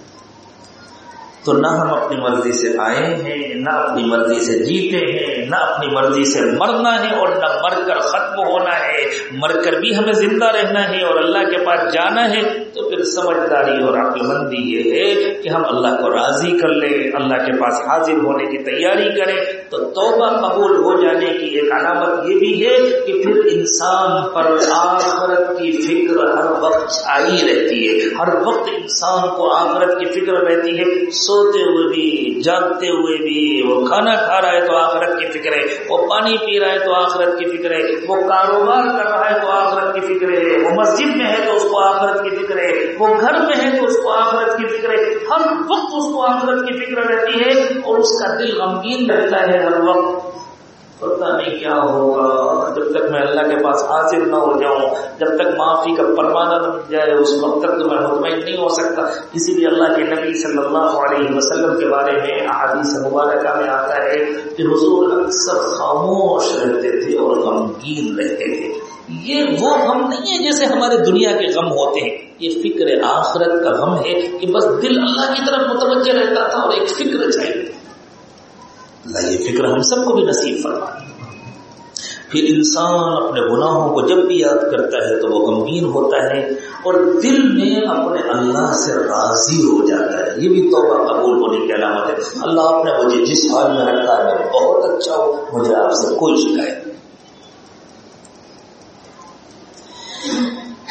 تو نہ ہم اپنی مرضی سے آئے ہیں، نہ اپنی مرضی سے جیتے ہیں، نہ اپنی مرضی سے مرنا ہے اور نہ مر کر ختم ہونا ہے۔ مر کر بھی ہمیں زندہ رہنا ہے اور اللہ کے پاس جانا ہے۔ تو پھر سمجھداری اور عقل مندی یہ ہے کہ ہم اللہ کو راضی کر لیں، اللہ کے پاس حاضر ہونے کی تیاری کریں۔ تو توبہ قبول ہو جانے کی ایک علامت یہ بھی ہے کہ پھر انسان پر آخرت کی فکر ہر وقت آئی رہتی ہے۔ ہر وقت انسان کو آخرت کی فکر رہتی ہے۔ سوتے ہوئے بھی، جاگتے ہوئے بھی، وہ کھانا کھا رہا ہے تو آخرت کی فکر ہے، وہ پانی پی رہا ہے تو آخرت کی فکر ہے، وہ کاروبار کر رہا ہے تو آخرت کی فکر ہے، وہ مسجد میں ہے تو اس کو آخرت کی فکر ہے، وہ گھر میں ہے تو اس کو آخرت کی فکر ہے، ہر وقت اس کو آخرت کی فکر رہتی ہے اور اس کا دل غمگین رہتا ہے ہر وقت۔ پتا نہیں کیا ہوگا۔ جب تک میں اللہ کے پاس حاضر نہ ہو جاؤں، جب تک معافی کا پروانہ نہ مل جائے، اس وقت تک تو میں مطمئن نہیں ہو سکتا۔ اسی لیے اللہ کے نبی صلی اللہ علیہ وسلم کے بارے میں احادیث مبارکہ میں آتا ہے کہ حضور اکثر خاموش رہتے تھے اور غمگین رہتے تھے۔ یہ وہ غم نہیں ہے جیسے ہمارے دنیا کے غم ہوتے ہیں۔ یہ فکر آخرت کا غم ہے کہ بس دل اللہ کی طرف متوجہ رہتا تھا اور ایک فکر چاہیے۔ اللہ یہ فکر ہم سب کو بھی نصیب فرما پھر انسان اپنے گناہوں کو جب بھی یاد کرتا ہے تو وہ غمگین ہوتا ہے اور دل میں اپنے اللہ سے راضی ہو جاتا ہے۔ یہ بھی توبہ قبول ہونے کی علامت ہے۔ اللہ آپ نے مجھے جس حال میں رکھا ہے بہت اچھا ہو مجھے آپ سے کوئی شکایت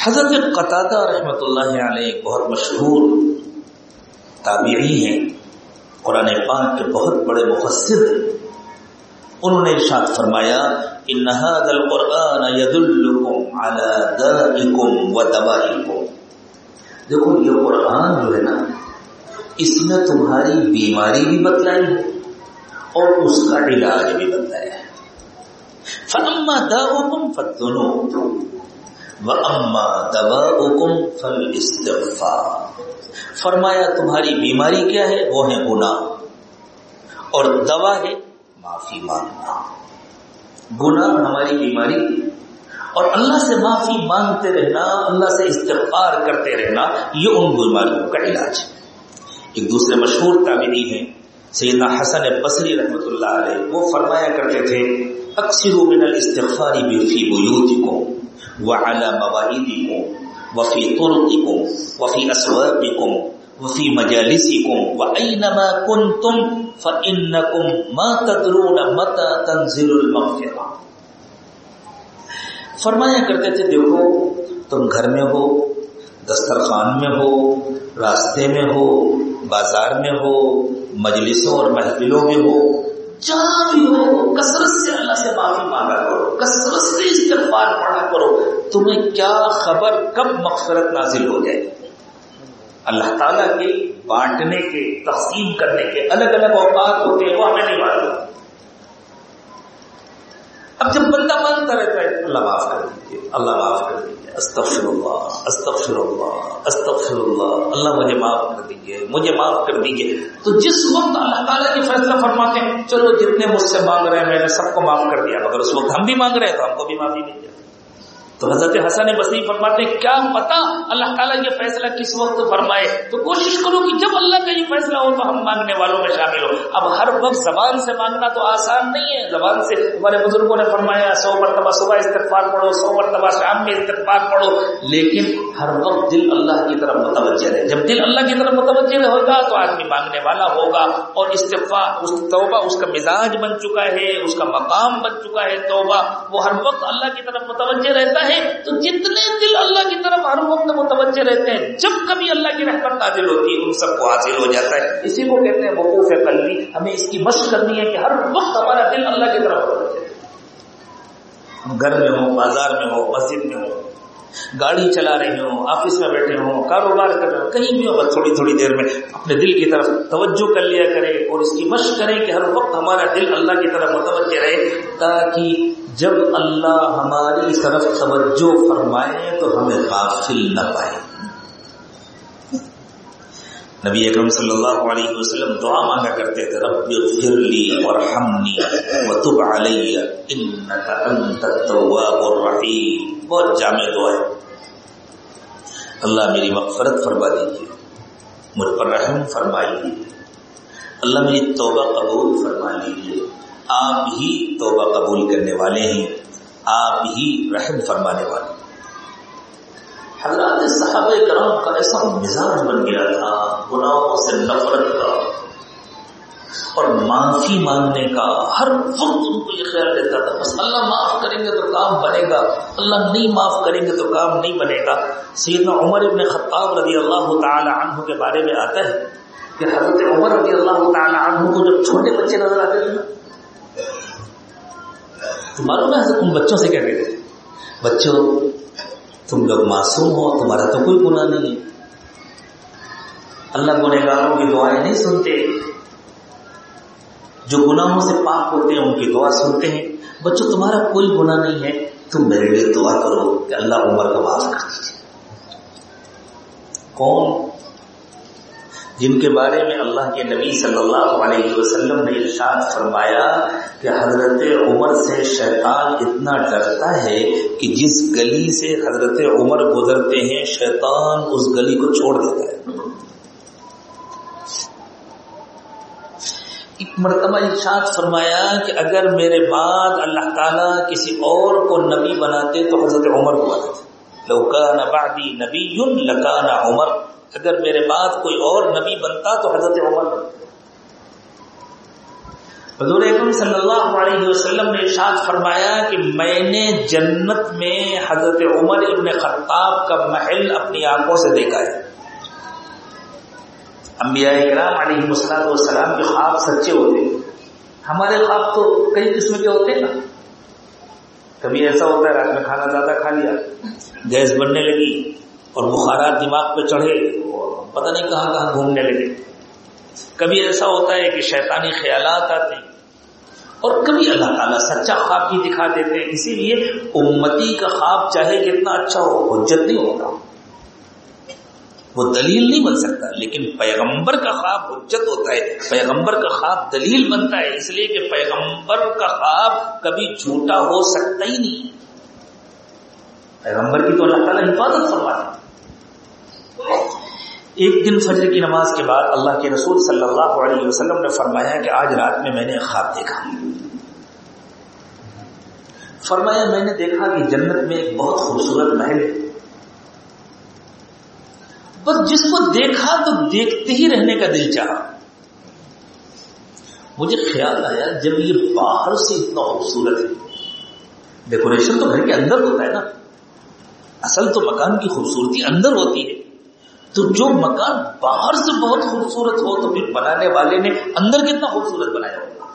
حضرت قطع رحمت اللہ علیہ بہت مشہور تابعی ہیں۔ قرآن پاک کے بہت بڑے مفسر ہیں انہوں نے ارشاد فرمایا، ان هذا القرآن يدلكم على دائكم ودوائكم دیکھو، یہ قرآن جو ہے نا، اس میں تمہاری بیماری بھی بتلائی ہے اور اس کا علاج بھی بتلایا ہے۔ فَأَمَّا دَاؤُكُمْ فَالدُّنُوبُ وَأَمَّا دَوَاؤُكُمْ فَالْإِسْتِغْفَارُ۔ فرمایا تمہاری بیماری کیا ہے؟ وہ ہے گناہ۔ اور دوا ہے معافی مانگنا۔ گناہ ہماری بیماری اور اللہ سے معافی مانگتے رہنا، اللہ سے استغفار کرتے رہنا، یہ ان بیماریوں کا علاج ہے۔ ایک دوسرے مشہور تابعی ہیں، سیدنا حسن بصری رحمۃ اللہ علیہ، وہ فرمایا کرتے تھے اکثر من الاستغفار بفی بیوتکم وعلى مواعیدکم۔ وفی طرقکم وفی اسواقکم وفی مجالسکم وعینما کنتم فإنکم ما تدرون متا تنزل المغفرہ فرمایا کرتے تھے، دیکھو، تم گھر میں ہو، دسترخوان میں ہو، راستے میں ہو، بازار میں ہو، مجلسوں اور محفلوں میں ہو جہاں بھی ہو کثرت سے اللہ سے معافی مانگا کرو، کثرت سے استغفار پڑھا کرو۔ تمہیں کیا خبر کب مغفرت نازل ہو جائے؟ اللہ تعالیٰ کے بانٹنے کے، تقسیم کرنے کے الگ الگ اوقات ہوتے ہیں، وہ ہمیں نہیں معلوم۔ اب جب بندہ بند رہتا ہے، اللہ معاف کر دیجیے اللہ معاف کر دیجیے استغفر اللہ استغفر اللہ استغفر اللہ اللہ مجھے معاف کر دیجیے مجھے معاف کر دیجیے تو جس وقت اللہ تعالیٰ کے فیصلہ فرماتے ہیں، چلو جتنے مجھ سے مانگ رہے ہیں، میں نے سب کو معاف کر دیا، مگر اس وقت ہم بھی مانگ رہے ہیں تو ہم کو بھی معافی مل جائے۔ تو حضرت حسن بصری فرماتے کیا پتا اللہ تعالیٰ یہ فیصلہ کس وقت فرمائے؟ تو کوشش کرو کہ جب اللہ کا یہ فیصلہ ہو تو ہم مانگنے والوں میں شامل ہو۔ اب ہر وقت زبان سے مانگنا تو آسان نہیں ہے۔ زبان سے ہمارے بزرگوں نے فرمایا، سو مرتبہ صبح استغفار پڑھو، سو مرتبہ شام میں استغفار پڑھو۔ لیکن ہر وقت دل اللہ کی طرف متوجہ رہے۔ جب دل اللہ کی طرف متوجہ ہوگا تو آدمی مانگنے والا ہوگا اور استغفار اس توبہ اس کا مزاج بن چکا ہے، اس کا مقام بن چکا ہے توبہ۔ وہ ہر وقت اللہ کی طرف متوجہ رہتا ہے۔ ہے، تو جتنے دل اللہ کی طرف ہر وقت متوجہ رہتے ہیں، جب کبھی اللہ کی رحمت نازل ہوتی ہے، ان سب کو حاصل ہو جاتا ہے۔ اسی کو کہتے ہیں وقوف قلبی، ہمیں اس کی مشق کرنی ہے کہ ہر وقت ہمارا دل اللہ کی طرف متوجہ ہم گھر میں ہوں، بازار میں ہو مسجد میں ہو گاڑی چلا رہے ہوں، آفس میں بیٹھے ہوں، کاروبار کر رہے ہوں، کہیں بھی ہو بس تھوڑی تھوڑی دیر میں اپنے دل کی طرف توجہ کر لیا کرے اور اس کی مشق کریں کہ ہر وقت ہمارا دل اللہ کی طرف متوجہ رہے تاکہ جب اللہ ہماری طرف توجہ فرمائے تو ہمیں غافل نہ پائے۔ نبی اکرم صلی اللہ علیہ وسلم دعا مانگا کرتے تھے، رب اغفر لی ورحمنی وتب علی انک انت التواب الرحیم. بہت جامع دعا ہے۔ اللہ میری مغفرت فرما دیجیے، مجھ پر رحم فرمائیے اللہ میری توبہ قبول فرما لیجیے۔ آپ ہی توبہ قبول کرنے والے ہیں، آپ ہی رحم فرمانے والے حضرات صحابہ کرام کا ایسا مزاج بن گیا تھا، گناہوں سے نفرت کا اور معافی مانگنے کا، ہر وقت ان کو یہ خیال رہتا تھا، بس اللہ معاف کریں گے تو کام بنے گا، اللہ نہیں معاف کریں گے تو کام نہیں بنے گا۔ سیدنا عمر ابن خطاب رضی اللہ تعالی عنہ کے بارے میں آتا ہے کہ حضرت عمر رضی اللہ تعالی عنہ کو جب چھوٹے بچے نظر آتے تھے تو معلوم ہے حضرت ان بچوں سے کیا کہتے تھے؟ بچوں تم لوگ معصوم ہو، تمہارا تو کوئی گناہ نہیں ہے۔ اللہ گنہ گاروں کی دعائیں نہیں سنتے۔ جو گناہوں سے پاک ہوتے ہیں، ان کی دعا سنتے ہیں۔ بچوں، تمہارا کوئی گناہ نہیں ہے۔ تم میرے لیے دعا کرو کہ اللہ عمر کا معاف کر دیجیے کون؟ جن کے بارے میں اللہ کے نبی صلی اللہ علیہ وسلم نے ارشاد فرمایا کہ حضرت عمر سے شیطان اتنا ڈرتا ہے کہ جس گلی سے حضرت عمر گزرتے ہیں، شیطان اس گلی کو چھوڑ دیتا ہے۔ ایک مرتبہ ارشاد فرمایا کہ اگر میرے بعد اللہ تعالیٰ کسی اور کو نبی بناتے تو حضرت عمر کو بناتے۔ لوکان بعدی نبی لکان عمر۔ اگر میرے بعد کوئی اور نبی بنتا تو حضرت عمر بنتا حضور اکرم صلی اللہ علیہ وسلم نے ارشاد فرمایا کہ میں نے جنت میں حضرت عمر ابن خطاب کا محل اپنی آنکھوں سے دیکھا ہے۔ انبیاء کرام علیہ مسلط والسلام کے خواب سچے ہوتے ہیں۔ ہمارے خواب تو کئی قسم کے ہوتے ہیں نا۔ کبھی ایسا ہوتا ہے رات میں کھانا زیادہ کھا لیا، گیس بننے لگی۔ اور بخارات دماغ پہ چڑھے پتہ نہیں کہاں کہاں گھومنے لگے۔ کبھی ایسا ہوتا ہے کہ شیطانی خیالات آتے ہیں اور کبھی اللہ تعالیٰ سچا خواب بھی دکھا دیتے ہیں۔ اسی لیے امتی کا خواب چاہے کتنا اچھا ہو، حجت نہیں ہوتا۔ وہ دلیل نہیں بن سکتا، لیکن پیغمبر کا خواب حجت ہوتا ہے۔ پیغمبر کا خواب دلیل بنتا ہے، اس لیے کہ پیغمبر کا خواب کبھی جھوٹا ہو سکتا ہی نہیں۔ پیغمبر کی تو اللہ تعالیٰ حفاظت فرماتا ایک دن فجر کی نماز کے بعد اللہ کے رسول صلی اللہ علیہ وسلم نے فرمایا کہ آج رات میں میں نے خواب دیکھا۔ فرمایا میں نے دیکھا کہ جنت میں ایک بہت خوبصورت محل ہے۔ بس جس کو دیکھا تو دیکھتے ہی رہنے کا دل چاہا۔ مجھے خیال آیا جب یہ باہر سے اتنا خوبصورت ہے۔ ڈیکوریشن تو گھر کے اندر ہوتا ہے نا۔ اصل تو مکان کی خوبصورتی اندر ہوتی ہے۔ تو جو مکان باہر سے بہت خوبصورت ہو تو پھر بنانے والے نے اندر کتنا خوبصورت بنایا ہوگا؟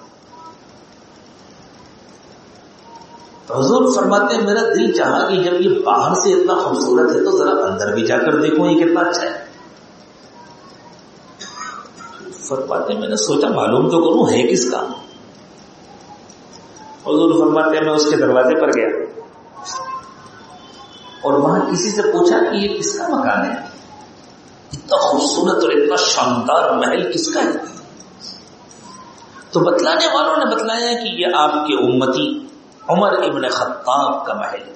تو حضور فرماتے ہیں، میرا دل چاہا کہ جب یہ باہر سے اتنا خوبصورت ہے تو ذرا اندر بھی جا کر دیکھوں یہ کتنا اچھا ہے۔ فرماتے میں نے سوچا معلوم تو کروں، ہے کس کا؟ حضور فرماتے ہیں، میں اس کے دروازے پر گیا اور وہاں کسی سے پوچھا کہ یہ کس کا مکان ہے؟ اتنا خوبصورت اور اتنا شاندار محل کس کا ہے؟ تو بتلانے والوں نے بتلایا کہ یہ آپ کے امتی عمر ابن خطاب کا محل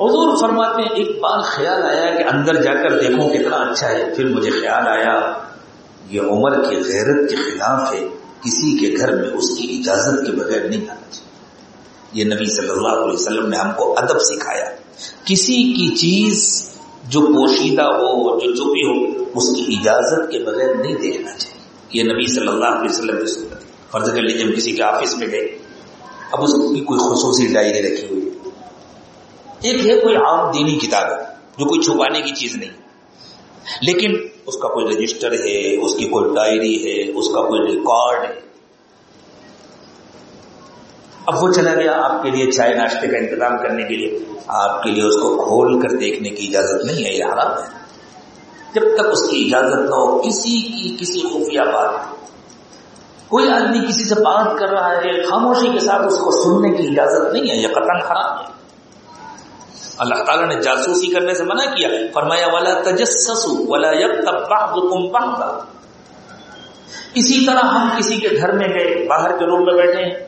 حضور فرماتے ہیں، ایک بار خیال آیا کہ اندر جا کر دیکھوں کتنا اچھا ہے، پھر مجھے خیال آیا، یہ عمر کی غیرت کے خلاف ہے، کسی کے گھر میں اس کی اجازت کے بغیر نہیں آنا چاہیے۔ یہ نبی صلی اللہ علیہ وسلم نے ہم کو ادب سکھایا۔ کسی کی چیز جو پوشیدہ ہو جو چھپی ہو، اس کی اجازت کے بغیر نہیں دیکھنا چاہیے۔ یہ نبی صلی اللہ علیہ وسلم کی سنت فرض کر لیجیے ہم کسی کے آفس میں گئے۔ اب اس کی کوئی خصوصی ڈائری رکھی ہوئی۔ ایک ہے کوئی عام دینی کتاب ہے، جو کوئی چھپانے کی چیز نہیں۔ لیکن اس کا کوئی رجسٹر ہے، اس کی کوئی ڈائری ہے، اس کا کوئی ریکارڈ ہے۔ اب وہ چلا گیا آپ کے لیے چائے ناشتے کا انتظام کرنے کے لیے۔ آپ کے لیے اس کو کھول کر دیکھنے کی اجازت نہیں ہے، یہ حرام ہے۔ جب تک اس کی اجازت نہ ہو، کسی کی، کسی خفیہ بات۔ کوئی آدمی کسی سے بات کر رہا ہے خاموشی کے ساتھ اس کو سننے کی اجازت نہیں ہے، یہ قطن خراب ہے۔ اللہ تعالیٰ نے جاسوسی کرنے سے منع کیا۔ فرمایا والا تجسسو ولا اسی طرح ہم کسی کے گھر میں گئے، باہر کے روم میں بیٹھے ہیں۔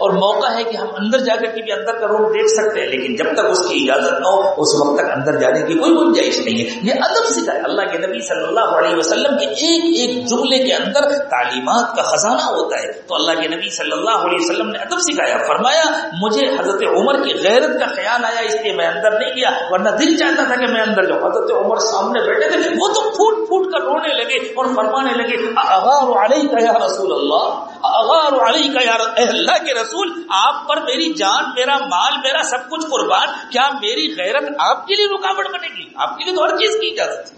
اور موقع ہے کہ ہم اندر جا کر کے بھی اندر کا روم دیکھ سکتے ہیں، لیکن جب تک اس کی اجازت نہ ہو، اس وقت تک اندر جانے کی کوئی گنجائش نہیں ہے۔ یہ ادب سکھائے اللہ کے نبی صلی اللہ علیہ وسلم کے ایک ایک جملے کے اندر تعلیمات کا خزانہ ہوتا ہے۔ تو اللہ کے نبی صلی اللہ علیہ وسلم نے ادب سکھایا، فرمایا، مجھے حضرت عمر کی غیرت کا خیال آیا، اس لیے میں اندر نہیں گیا، ورنہ دل چاہتا تھا کہ میں اندر جاؤں۔ حضرت عمر سامنے بیٹھے تھے، وہ تو پھوٹ پھوٹ کر رونے لگے اور فرمانے لگے علیہ رسول اللہ؟ اغار علیہ کا یا اللہ کے رسول، آپ پر میری جان، میرا مال، میرا سب کچھ قربان، کیا میری غیرت آپ کے لیے رکاوٹ بنے گی؟ آپ کے لیے تو ہر چیز کی اجازت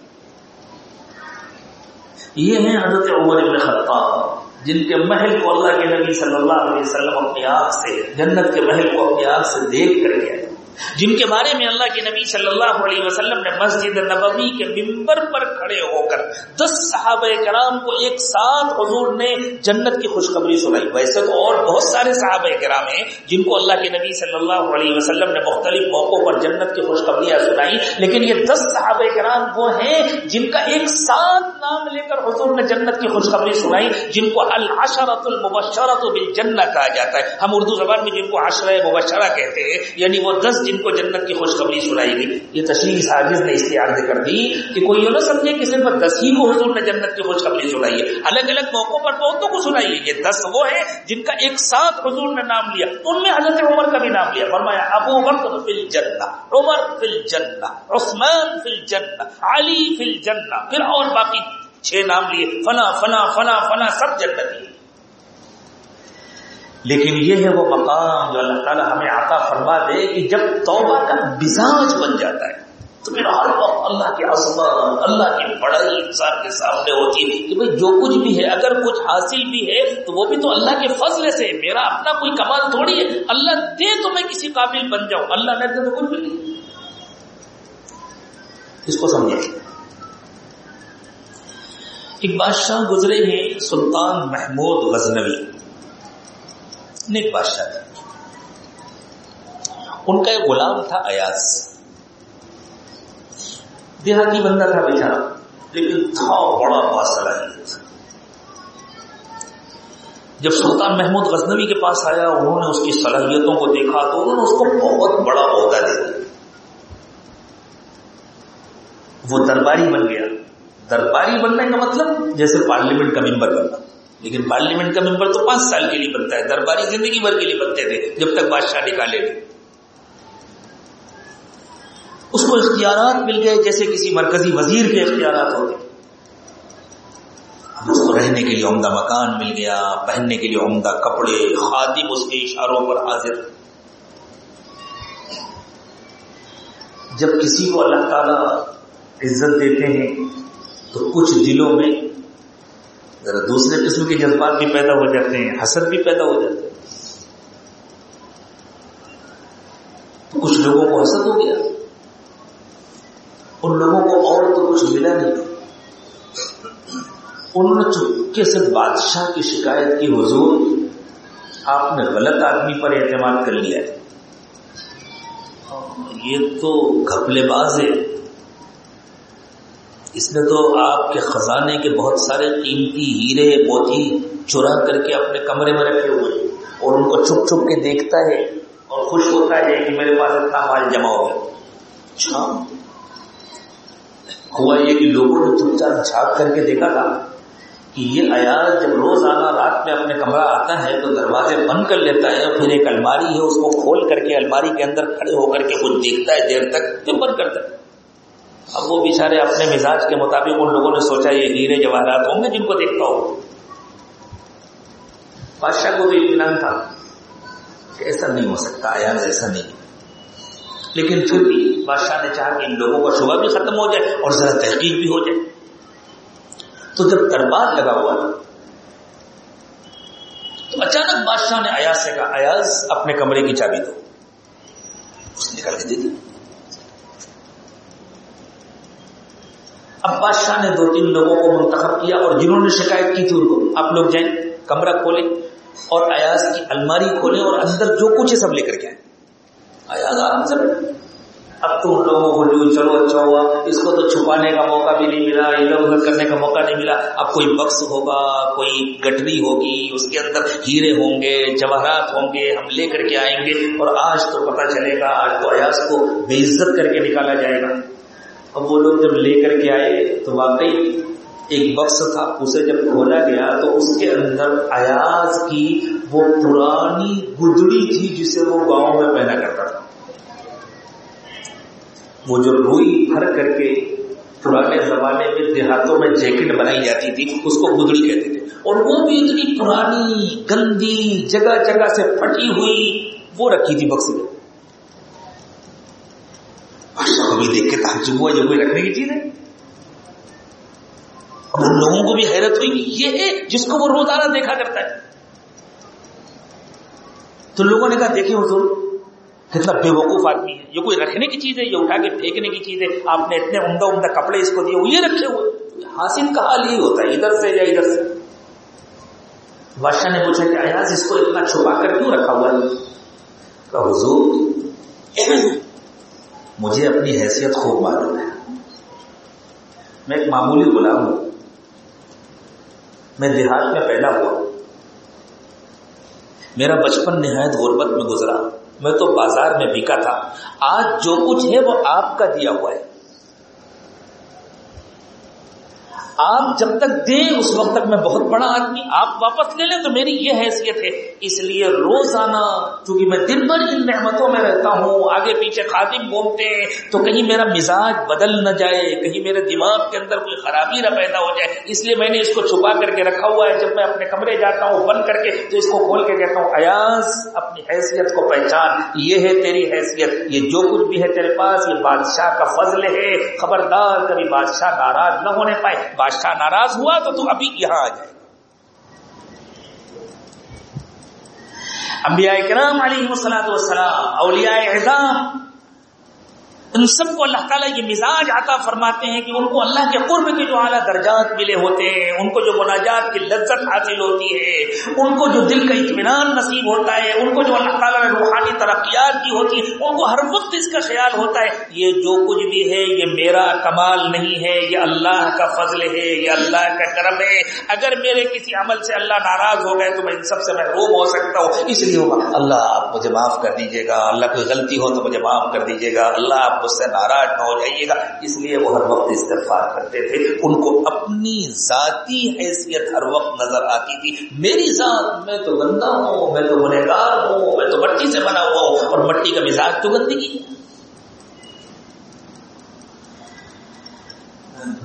یہ ہے حضرت عمر ابن خطاب، جن کے محل کو اللہ کے نبی صلی اللہ علیہ وسلم اپنی آنکھ سے، جنت کے محل کو اپنی آنکھ سے دیکھ کر گئے۔ جن کے بارے میں اللہ کے نبی صلی اللہ علیہ وسلم نے مسجد نبوی کے ممبر پر کھڑے ہو کر دس صحابہ کرام کو ایک ساتھ حضور نے جنت کی خوشخبری سنائی۔ ویسے تو اور بہت سارے صحابہ کرام ہیں جن کو اللہ کے نبی صلی اللہ علیہ وسلم نے مختلف موقعوں پر جنت کی خوشخبریاں سنائی، لیکن یہ دس صحابہ کرام وہ ہیں جن کا ایک ساتھ نام لے کر حضور نے جنت کی خوشخبری سنائی، جن کو الحشرت المبشرت بالجنہ کہا جاتا ہے۔ ہم اردو زبان میں جن کو عشرہ مبشرہ کہتے ہیں یعنی وہ دس جن کو جنت کی خوشخبری سنائی گئی۔ یہ تشریح سازش نے اس لیے عرض کر دی کہ کوئی یہ نہ سمجھے کہ صرف دس ہی کو حضور نے جنت کی خوشخبری سنائی ہے۔ الگ الگ موقعوں پر بہتوں کو سنائی ہے۔ یہ دس وہ ہیں جن کا ایک ساتھ حضور نے نام لیا۔ ان میں حضرت عمر کا بھی نام لیا۔ فرمایا، ابو بکر فی الجنہ، عمر فی الجنہ، عثمان فی الجنہ، علی فی الجنہ، پھر اور باقی چھ نام لیے۔ فنا فنا فنا فنا، سب جنت لیکن یہ ہے وہ مقام جو اللہ تعالیٰ ہمیں عطا فرما دے کہ جب توبہ کا مزاج بن جاتا ہے، تو پھر ہر وقت اللہ کی عظمت اللہ کی بڑائی انسان کے سامنے ہوتی ہے کہ بھائی جو کچھ بھی ہے، اگر کچھ حاصل بھی ہے، تو وہ بھی تو اللہ کے فضل سے میرا اپنا کوئی کمال تھوڑی ہے، اللہ دے تو میں کسی قابل بن جاؤں۔ اللہ نے دے تو کچھ بھی نہیں۔ اس کو سمجھے ایک بادشاہ گزرے ہیں سلطان محمود غزنوی۔ نیک بادشاہ تھے ان کا ایک غلام تھا ایاز۔ دیہاتی بندہ تھا بیچارا لیکن تھا بڑا باصلاحیت جب سلطان محمود غزنوی کے پاس آیا، انہوں نے اس کی صلاحیتوں کو دیکھا، تو انہوں نے اس کو بہت بڑا عہدہ دے دیا۔ وہ درباری بن گیا۔ درباری بننے کا مطلب جیسے پارلیمنٹ کا ممبر بننا۔ لیکن پارلیمنٹ کا ممبر تو پانچ سال کے لیے بنتا ہے، درباری زندگی بھر کے لیے بنتے تھے، جب تک بادشاہ نکالے گئے اس کو اختیارات مل گئے، جیسے کسی مرکزی وزیر کے اختیارات ہو گئے اس کو رہنے کے لیے عمدہ مکان مل گیا، پہننے کے لیے عمدہ کپڑے، خادم اس کے اشاروں پر حاضر۔ جب کسی کو اللہ تعالی عزت دیتے ہیں، تو کچھ دلوں میں ذرا دوسرے قسم کے جذبات بھی پیدا ہو جاتے ہیں، حسد بھی پیدا ہو جاتے ہیں۔ تو کچھ لوگوں کو حسد ہو گیا۔ ان لوگوں کو اور تو کچھ ملا نہیں۔ انہوں نے چپکے سے بادشاہ کی شکایت کی، حضور، آپ نے غلط آدمی پر اعتماد کر لیا ہے۔ یہ تو گھپلے باز ہے اس نے تو آپ کے خزانے کے بہت سارے قیمتی ہیرے، موتی چرا کر کے اپنے کمرے میں رکھے ہوئے اور ان کو چھپ چھپ کے دیکھتا ہے اور خوش ہوتا ہے کہ میرے پاس اتنا مال جمع ہو گیا۔ اچھا۔ ہوا یہ کہ لوگوں نے چپ چاپ جھانک کر کے دیکھا تھا کہ یہ ایاز جب روز آنا رات میں اپنے کمرہ آتا ہے تو دروازے بند کر لیتا ہے اور پھر ایک الماری ہے، اس کو کھول کر کے الماری کے اندر کھڑے ہو کر کے کچھ دیکھتا ہے، دیر تک پھر بند کرتا ہے۔ اب وہ بیچارے اپنے مزاج کے مطابق ان لوگوں نے سوچا یہ ہیرے جواہرات ہوں گے جن کو دیکھتا ہو بادشاہ کو تو اطمینان تھا کہ ایسا نہیں ہو سکتا آیاز ایسا نہیں۔ لیکن پھر بھی بادشاہ نے چاہا کہ ان لوگوں کا شبہ بھی ختم ہو جائے اور ذرا تحقیق بھی ہو جائے۔ تو جب دربار لگا ہوا تھا، تو اچانک بادشاہ نے ایاز سے کہا ایاز اپنے کمرے کی چابی دو۔ اس نے کر کے دے دی اب بادشاہ نے دو تین لوگوں کو منتخب کیا اور جنہوں نے شکایت کی تھی ان کو آپ لوگ جائیں، کمرہ کھولیں اور ایاز کی الماری کھولیں اور اندر جو کچھ ہے سب لے کر کے آئے ایاز آرام سے اب تم لوگوں کو جو چلو اچھا ہوا۔ اس کو تو چھپانے کا موقع بھی نہیں ملا ادھر ادھر کرنے کا موقع نہیں ملا۔ اب کوئی بکس ہوگا، کوئی گٹری ہوگی، اس کے اندر ہیرے ہوں گے، جواہرات ہوں گے، ہم لے کر کے آئیں گے اور آج تو پتا چلے گا، آج تو ایاز کو بے عزت کر کے نکالا جائے گا۔ اب وہ لوگ جب لے کر کے آئے تو واقعی ایک بکس تھا، اسے جب کھولا گیا تو اس کے اندر ایاز کی وہ پرانی گدڑی تھی جسے وہ گاؤں میں پہنا کرتا تھا۔ وہ جو روئی بھر کر کے پرانے زمانے میں دیہاتوں میں جیکٹ بنائی جاتی تھی، اس کو گدڑی کہتے تھے۔ اور وہ بھی اتنی پرانی، گندی جگہ جگہ سے پھٹی ہوئی وہ رکھی تھی بکس میں۔ کبھی دیکھ کے تعجب ہوا جو کوئی رکھنے کی چیز ہے اب ان لوگوں کو بھی حیرت ہوئی یہ ہے جس کو وہ روزانہ دیکھا کرتا ہے تو لوگوں نے کہا دیکھیں حضور کتنا بے وقوف آدمی ہے یہ کوئی رکھنے کی چیز ہے یہ اٹھا کے پھینکنے کی چیز ہے آپ نے اتنے عمدہ عمدہ کپڑے اس کو دیے یہ رکھے ہوئے حاصل کا حال یہی ہوتا ہے ادھر سے یا ادھر سے بادشاہ نے پوچھا کہ ایاز اس کو اتنا چھپا کر کیوں رکھا ہوا ہے کہ حضور مجھے اپنی حیثیت خوب معلوم ہے۔ میں ایک معمولی غلام ہوں۔ میں دیہات میں پیدا ہوا۔ میرا بچپن نہایت غربت میں گزرا۔ میں تو بازار میں بکا تھا۔ آج جو کچھ ہے وہ آپ کا دیا ہوا ہے۔ آپ جب تک دیں، اس وقت تک میں بہت بڑا آدمی، آپ واپس لے لیں تو میری یہ حیثیت ہے۔ اس لیے روزانہ، چونکہ میں دن بھر ان نعمتوں میں رہتا ہوں، آگے پیچھے خادم گھومتے ہیں، تو کہیں میرا مزاج بدل نہ جائے، کہیں میرے دماغ کے اندر کوئی خرابی نہ پیدا ہو جائے۔ اس لیے میں نے اس کو چھپا کر کے رکھا ہوا ہے۔ جب میں اپنے کمرے جاتا ہوں، بند کر کے، تو اس کو کھول کے کہتا ہوں ایاز اپنی حیثیت کو پہچان۔ یہ ہے تیری حیثیت، یہ جو کچھ بھی ہے تیرے پاس، یہ بادشاہ کا فضل ہے۔ خبردار، کبھی بادشاہ ناراض نہ ہونے پائے۔ بادشاہ ناراض ہوا تو تو ابھی یہاں آ جائے۔ انبیاء کرام علیہ السلام والسلام، اولیاء اعظام ان سب کو اللہ تعالیٰ یہ مزاج عطا فرماتے ہیں کہ ان کو اللہ کے قرب کے جو اعلیٰ درجات ملے ہوتے ہیں، ان کو جو مناجات کی لذت حاصل ہوتی ہے، ان کو جو دل کا اطمینان نصیب ہوتا ہے، ان کو جو اللہ تعالیٰ نے روحانی ترقیات کی ہوتی ہے ان کو ہر وقت اس کا خیال ہوتا ہے، یہ جو کچھ بھی ہے، یہ میرا کمال نہیں ہے، یہ اللہ کا فضل ہے، یہ اللہ کا کرم ہے۔ اگر میرے کسی عمل سے اللہ ناراض ہو گئے تو میں ان سب سے محروم ہو سکتا ہوں۔ اس لیے اللہ آپ مجھے معاف کر دیجیے گا، اللہ کوئی غلطی ہو تو مجھے معاف کر دیجیے گا۔ اللہ آپ مجھ سے ناراض نہ ہو جائیے گا۔ اس لیے وہ ہر وقت استغفار کرتے تھے۔ ان کو اپنی ذاتی حیثیت ہر وقت نظر آتی تھی۔ میری ذات، میں تو گندا ہوں، میں تو گنہگار ہوں، میں تو مٹی سے بنا ہوا ہوں اور مٹی کا مزاج تو گندگی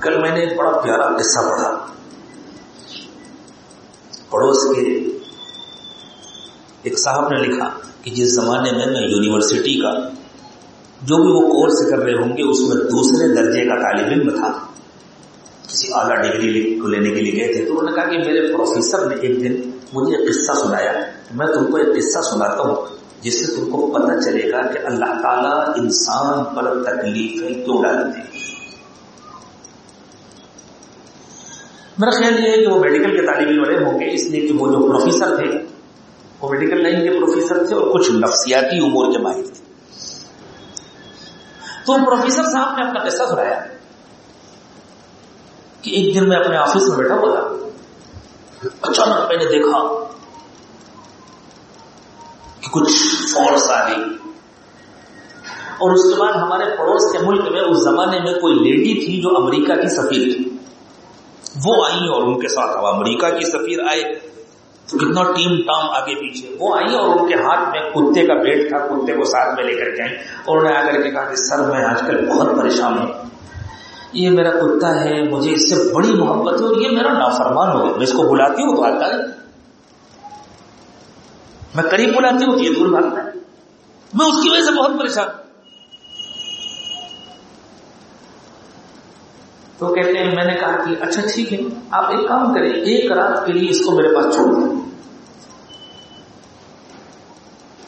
کل میں نے ایک بڑا پیارا قصہ پڑھا۔ پڑوس کے ایک صاحب نے لکھا کہ جس زمانے میں میں یونیورسٹی کا جو بھی وہ کورس کر رہے ہوں گے، اس میں دوسرے درجے کا طالب علم تھا۔ کسی اعلیٰ ڈگری کو لینے کے لیے گئے تھے، تو انہوں نے کہا کہ میرے پروفیسر نے ایک دن مجھے ایک قصہ سنایا۔ میں تم کو ایک قصہ سناتا ہوں، جس سے تم کو پتہ چلے گا کہ اللہ تعالیٰ انسان پر تکلیفیں کیوں ڈالتے ہیں۔ میرا خیال یہ ہے کہ وہ میڈیکل کے طالب علم رہے ہوں گے، اس لیے کہ وہ جو پروفیسر تھے، وہ میڈیکل لائن کے پروفیسر تھے اور کچھ نفسیاتی امور کے ماہر تھے۔ تو پروفیسر صاحب نے اپنا قصہ سنایا کہ ایک دن میں اپنے آفس میں بیٹھا ہوا تھا۔ اچانک میں نے دیکھا کہ کچھ فورس آ گئی۔ اور اس کے بعد ہمارے پڑوس کے ملک میں اس زمانے میں کوئی لیڈی تھی جو امریکہ کی سفیر تھی۔ وہ آئی اور ان کے ساتھ اب امریکہ کی سفیر آئے۔ کتنا ٹیم ٹام آگے پیچھے۔ وہ آئی اور ان کے ہاتھ میں کتے کا بیٹ تھا، کتے کو ساتھ میں لے کر کے آئی اور انہیں آ کر کے کہا کہ، سر، میں آج کل بہت پریشان ہوں۔ یہ میرا کتا ہے، مجھے اس سے بڑی محبت ہے اور یہ میرا نافرمان ہو گیا۔ میں اس کو بلاتی ہوں تو آتا ہے۔ میں قریب بلاتی ہوں تو یہ دور بھاگتا ہے۔ میں اس کی وجہ سے بہت پریشان تو کہتے ہیں، میں نے کہا کہ اچھا ٹھیک ہے، آپ ایک کام کریں، ایک رات کے لیے اس کو میرے پاس چھوڑ دیں۔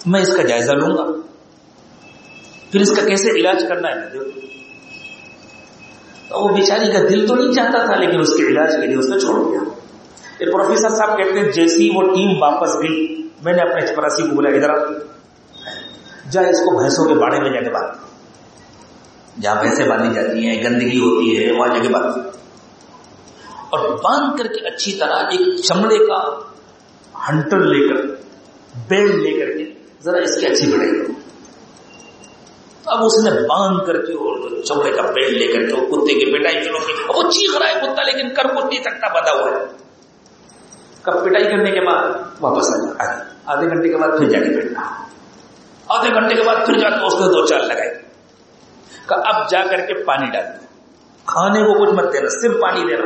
میں اس کا جائزہ لوں گا۔ پھر اس کا کیسے علاج کرنا ہے؟ تو وہ بیچاری کا دل تو نہیں چاہتا تھا، لیکن اس کے علاج کے لیے اس نے چھوڑ دیا۔ یہ پروفیسر صاحب کہتے ہیں، جیسی وہ ٹیم واپس گئی، میں نے اپنے چپراسی کو بولا، ادھر جا اس کو بھینسوں کے باڑے میں جا کے بات۔ جہاں بھینسیں باندھی جاتی ہیں، گندگی ہوتی ہے، وہاں جگہ باندھ اور باندھ کر کے اچھی طرح ایک چمڑے کا ہنٹر لے کر، بیل لے کر کے ذرا اس کی اچھی بڑھائی کرو۔ اب اس نے باندھ کر کے اور چمڑے کا بیل لے کر کے کتے کی پٹائی شروع کی وہ چیخ رہا ہے کتا، لیکن کر کو نہیں سکتا بدا ہوا ہے۔ کب پٹائی کرنے کے بعد واپس آ جائے۔ آدھے گھنٹے کے بعد پھر جا کے بیٹھنا۔ آدھے گھنٹے کے بعد پھر جا کے اس نے دو چال لگائی۔ اب جا کر کے پانی ڈال کھانے کو کچھ مت دینا، صرف پانی دینا۔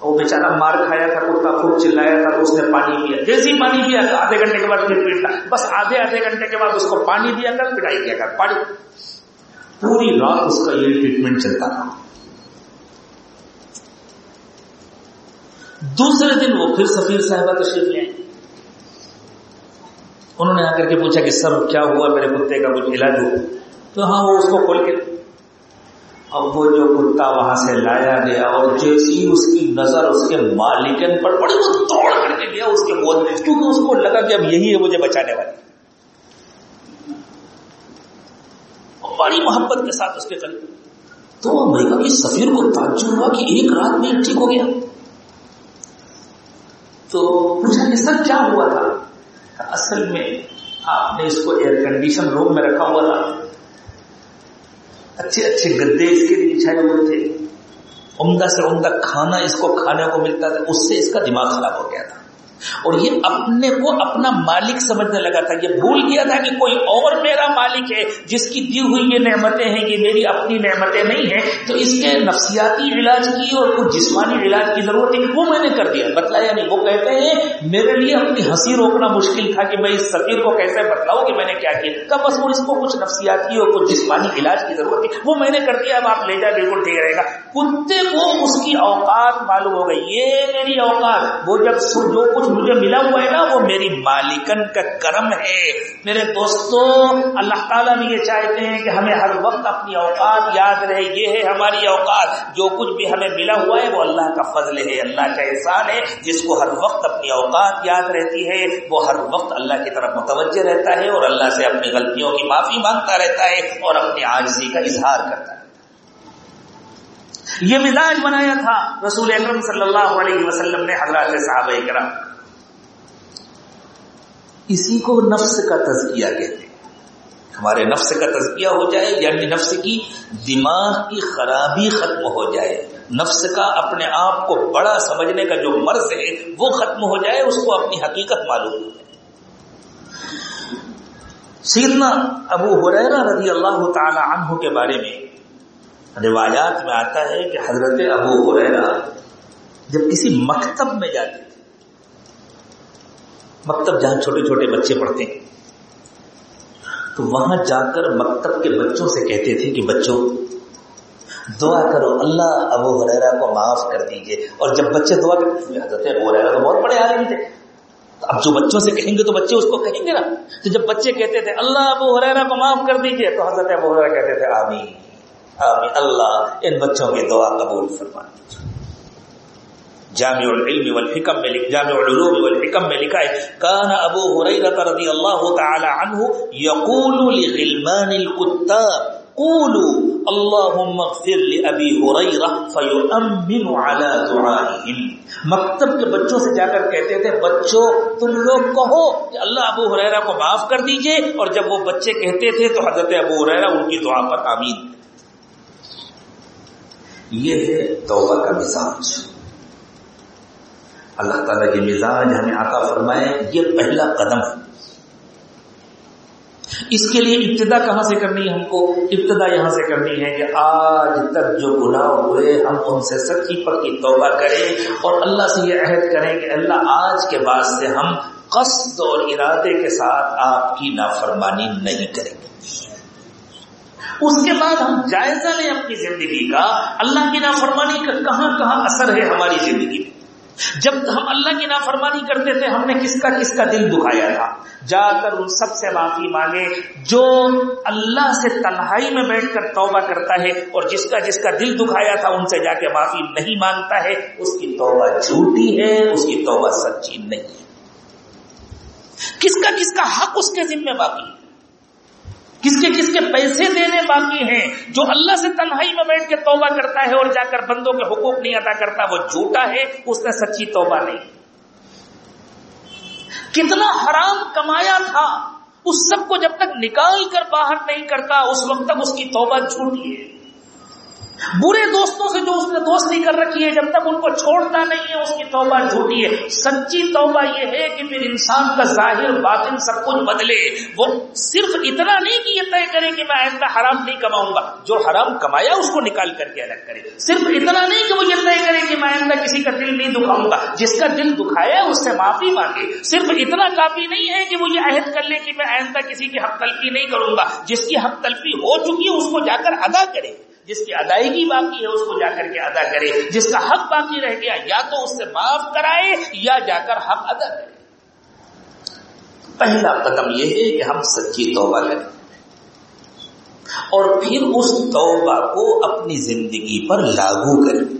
وہ بیچارہ مار کھایا تھا، کتا خوب چلایا تھا، تو اس نے پانی پیا۔ جیسے پانی پیا تھا، آدھے گھنٹے کے بعد پھر پیٹا بس آدھے آدھے گھنٹے کے بعد اس کو پانی دیا کر پٹائی کیا کر؟ پانی۔ پوری رات اس کا یہ ٹریٹمنٹ چلتا تھا دوسرے دن وہ پھر سفیر صاحبہ تشریف لے انہوں نے آ کر کے پوچھا کہ سر، کیا ہوا؟ میرے کتے کا کچھ علاج ہو۔ تو ہاں وہ اس کو کھول کے اب وہ جو کتا وہاں سے لایا گیا اور جیسی اس کی نظر اس کے مالکن پر پڑی، وہ توڑ کر کے گیا اس کے بول میں، کیونکہ اس کو لگا کہ اب یہی ہے، مجھے بچانے والی۔ بڑی محبت کے ساتھ اس کے چل تو میں کہا کہ سفیر کو تعجب ہوا کہ ایک رات میں ٹھیک ہو گیا۔ تو پوچھا کہ سر، کیا ہوا تھا؟ اصل میں آپ نے اس کو ایئر کنڈیشن روم میں رکھا ہوا تھا۔ اچھے اچھے گدے اس کے لیے بچھائے ہوئے تھے۔ عمدہ سے عمدہ کھانا اس کو کھانے کو ملتا تھا، اس سے اس کا دماغ خراب ہو گیا تھا۔ اور یہ اپنے کو اپنا مالک سمجھنے لگا تھا۔ یہ بھول گیا تھا کہ کوئی اور میرا مالک ہے جس کی دی ہوئی یہ نعمتیں ہیں، یہ میری اپنی نعمتیں نہیں ہیں۔ تو اس کے نفسیاتی علاج کی اور کچھ جسمانی علاج کی ضرورت ہے وہ میں نے کر دیا۔ بتلایا یعنی نہیں وہ کہتے ہیں، میرے لیے اپنی ہنسی روکنا مشکل تھا کہ میں اس سفیر کو کیسے بتلاؤں کہ میں نے کیا کیا۔ کب بس وہ اس کو کچھ نفسیاتی اور کچھ جسمانی علاج کی ضرورت ہے وہ میں نے کر دیا، اب آپ لے جائے بالکل ٹھیک رہے گا۔ کتے کو اس کی اوقات معلوم ہو گئی، یہ میری اوقات۔ وہ جب جو کچھ مجھے ملا ہوا ہے نا، وہ میری مالکن کا کرم ہے۔ میرے دوستوں اللہ تعالیٰ بھی یہ چاہتے ہیں کہ ہمیں ہر وقت اپنی اوقات یاد رہے۔ یہ ہے ہماری اوقات۔ جو کچھ بھی ہمیں ملا ہوا ہے، وہ اللہ کا فضل ہے، اللہ کا احسان ہے۔ جس کو ہر وقت اپنی اوقات یاد رہتی ہے، وہ ہر وقت اللہ کی طرف متوجہ رہتا ہے اور اللہ سے اپنی غلطیوں کی معافی مانگتا رہتا ہے اور اپنی آجزی کا اظہار کرتا ہے۔ یہ مزاج بنایا تھا رسول اکرم صلی اللہ علیہ وسلم نے حضرات صحابہ کرام. اسی کو نفس کا تزکیہ کہتے ہیں. ہمارے نفس کا تزکیہ ہو جائے یعنی نفس کی دماغ کی خرابی ختم ہو جائے. نفس کا اپنے آپ کو بڑا سمجھنے کا جو مرض ہے، وہ ختم ہو جائے، اس کو اپنی حقیقت معلوم ہو جائے. سیدنا ابو حریرہ رضی اللہ تعالی عنہ کے بارے میں روایات میں آتا ہے کہ حضرت ابو حریرہ جب کسی مکتب میں جاتے مکتب جہاں چھوٹے چھوٹے بچے پڑھتے ہیں، تو وہاں جا کر مکتب کے بچوں سے کہتے تھے کہ بچوں، دعا کرو، اللہ ابو حریرا کو معاف کر دیجیے۔ اور جب بچے دعا کرتے حضرت ابو حریرا تو بہت بڑے عالم تھے۔ اب جو بچوں سے کہیں گے تو بچے اس کو کہیں گے نا۔ تو جب بچے کہتے تھے، اللہ ابو حریرا کو معاف کر دیجیے، تو حضرت ابو حریرا کہتے تھے، آمین۔ آمین. اللہ ان بچوں کی دعا قبول فرما جامع العلم والحکم میں جامع العلوم والحکم میں لکھا ہے، کان ابو حریرہ رضی اللہ تعالی عنہ یقول لغلمان الكتاب قولوا اللهم اغفر لابي هريره فيؤمن على دعائهم مکتب کے بچوں سے جا کر کہتے تھے، بچوں، تم لوگ کہو کہ اللہ ابو ہریرہ کو معاف کر دیجیے. اور جب وہ بچے کہتے تھے تو حضرت ابو ہریرہ ان کی دعا پر آمین۔ یہ ہے توبہ کا مزاج۔ اللہ تعالیٰ کے مزاج ہمیں آتا فرمائے، یہ پہلا قدم۔ ہے اس کے لیے ابتدا کہاں سے کرنی ہے ہم کو؟ ابتدا یہاں سے کرنی ہے کہ آج تک جو گناہ ہوئے، ہم ان سے سچی پکی توبہ کریں اور اللہ سے یہ عہد کریں کہ اللہ آج کے بعد سے ہم قصد اور ارادے کے ساتھ آپ کی نافرمانی نہیں کریں گے۔ اس کے بعد ہم جائزہ لیں اپنی زندگی کا، اللہ کی نافرمانی کا کہاں کہاں اثر ہے ہماری زندگی میں؟ جب ہم اللہ کی نافرمانی کرتے تھے، ہم نے کس کا کس کا دل دکھایا تھا؟ جا کر ان سب سے معافی مانگے، جو اللہ سے تنہائی میں بیٹھ کر توبہ کرتا ہے اور جس کا جس کا دل دکھایا تھا، ان سے جا کے معافی نہیں مانگتا ہے، اس کی توبہ جھوٹی ہے، اس کی توبہ سچی نہیں ہے۔ کس کا کس کا حق اس کے ذمہ باقی کس کے کس کے پیسے دینے باقی ہیں؟ جو اللہ سے تنہائی میں بیٹھ کے توبہ کرتا ہے اور جا کر بندوں کے حقوق نہیں ادا کرتا، وہ جھوٹا ہے، اس نے سچی توبہ نہیں۔ کتنا حرام کمایا تھا۔ اس سب کو جب تک نکال کر باہر نہیں کرتا، اس وقت تک اس کی توبہ جھوٹی ہے۔ برے دوستوں سے جو اس نے دوستی کر رکھی ہے، جب تک ان کو چھوڑتا نہیں ہے، اس کی توبہ جھوٹی ہے۔ سچی توبہ یہ ہے کہ پھر انسان کا ظاہر باطن سب کچھ بدلے۔ وہ صرف اتنا نہیں کہ یہ طے کرے کہ میں آئندہ حرام نہیں کماؤں گا، جو حرام کمایا اس کو نکال کر کے الگ کرے۔ صرف اتنا نہیں کہ وہ یہ طے کرے کہ میں آئندہ کسی کا دل نہیں دکھاؤں گا، جس کا دل دکھایا اس سے معافی مانگے۔ صرف اتنا کافی نہیں ہے کہ وہ یہ عہد کر لے کہ میں آئندہ کسی کی حق تلفی نہیں کروں گا۔ جس کی حق تلفی ہو چکی ہے، اس کو جا کر ادا کرے۔ جس کی ادائیگی باقی ہے اس کو جا کر کے ادا کرے، جس کا حق باقی رہ گیا، یا تو اس سے معاف کرائے یا جا کر حق ادا کرے۔ پہلا قدم یہ ہے کہ ہم سچی توبہ کریں۔ اور پھر اس توبہ کو اپنی زندگی پر لاگو کریں۔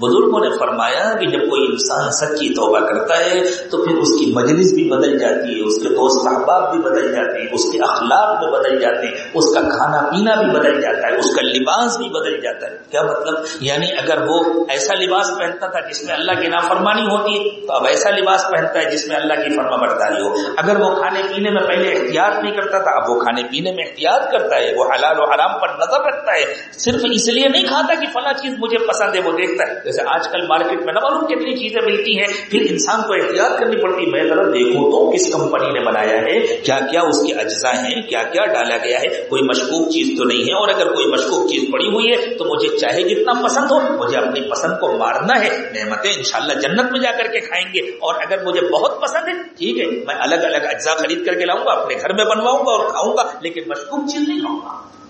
بزرگوں نے فرمایا کہ جب کوئی انسان سچی توبہ کرتا ہے تو پھر اس کی مجلس بھی بدل جاتی ہے، اس کے دوست احباب بھی بدل جاتے ہیں، اس کے اخلاق بھی بدل جاتے ہیں، اس کا کھانا پینا بھی بدل جاتا ہے، اس کا لباس بھی بدل جاتا ہے۔ کیا مطلب؟ یعنی اگر وہ ایسا لباس پہنتا تھا جس میں اللہ کی نافرمانی ہوتی ہے تو اب ایسا لباس پہنتا ہے جس میں اللہ کی فرما برداری ہو۔ اگر وہ کھانے پینے میں پہلے احتیاط نہیں کرتا تھا، اب وہ کھانے پینے میں احتیاط کرتا ہے، وہ حلال و حرام پر نظر رکھتا ہے۔ صرف اس لیے نہیں کھاتا کہ فلاں چیز مجھے پسند ہے، وہ دیکھتا ہے۔ جیسے آج کل مارکیٹ میں نہ معلوم کتنی چیزیں ملتی ہیں، پھر انسان کو احتیاط کرنی پڑتی میں ذرا دیکھوں تو کس کمپنی نے بنایا ہے، کیا کیا اس کے اجزاء ہیں، کیا کیا ڈالا گیا ہے۔ کوئی مشکوک چیز تو نہیں ہے، اور اگر کوئی مشکوک چیز پڑی ہوئی ہے تو مجھے چاہے جتنا پسند ہو، مجھے اپنی پسند کو مارنا ہے۔ نعمتیں انشاءاللہ جنت میں جا کر کے کھائیں گے۔ اور اگر مجھے بہت پسند ہے، ٹھیک ہے، میں الگ الگ اجزاء خرید کر کے لاؤں گا، اپنے گھر میں بنواؤں گا اور کھاؤں گا، لیکن مشکوک چیز نہیں کھاؤں گا۔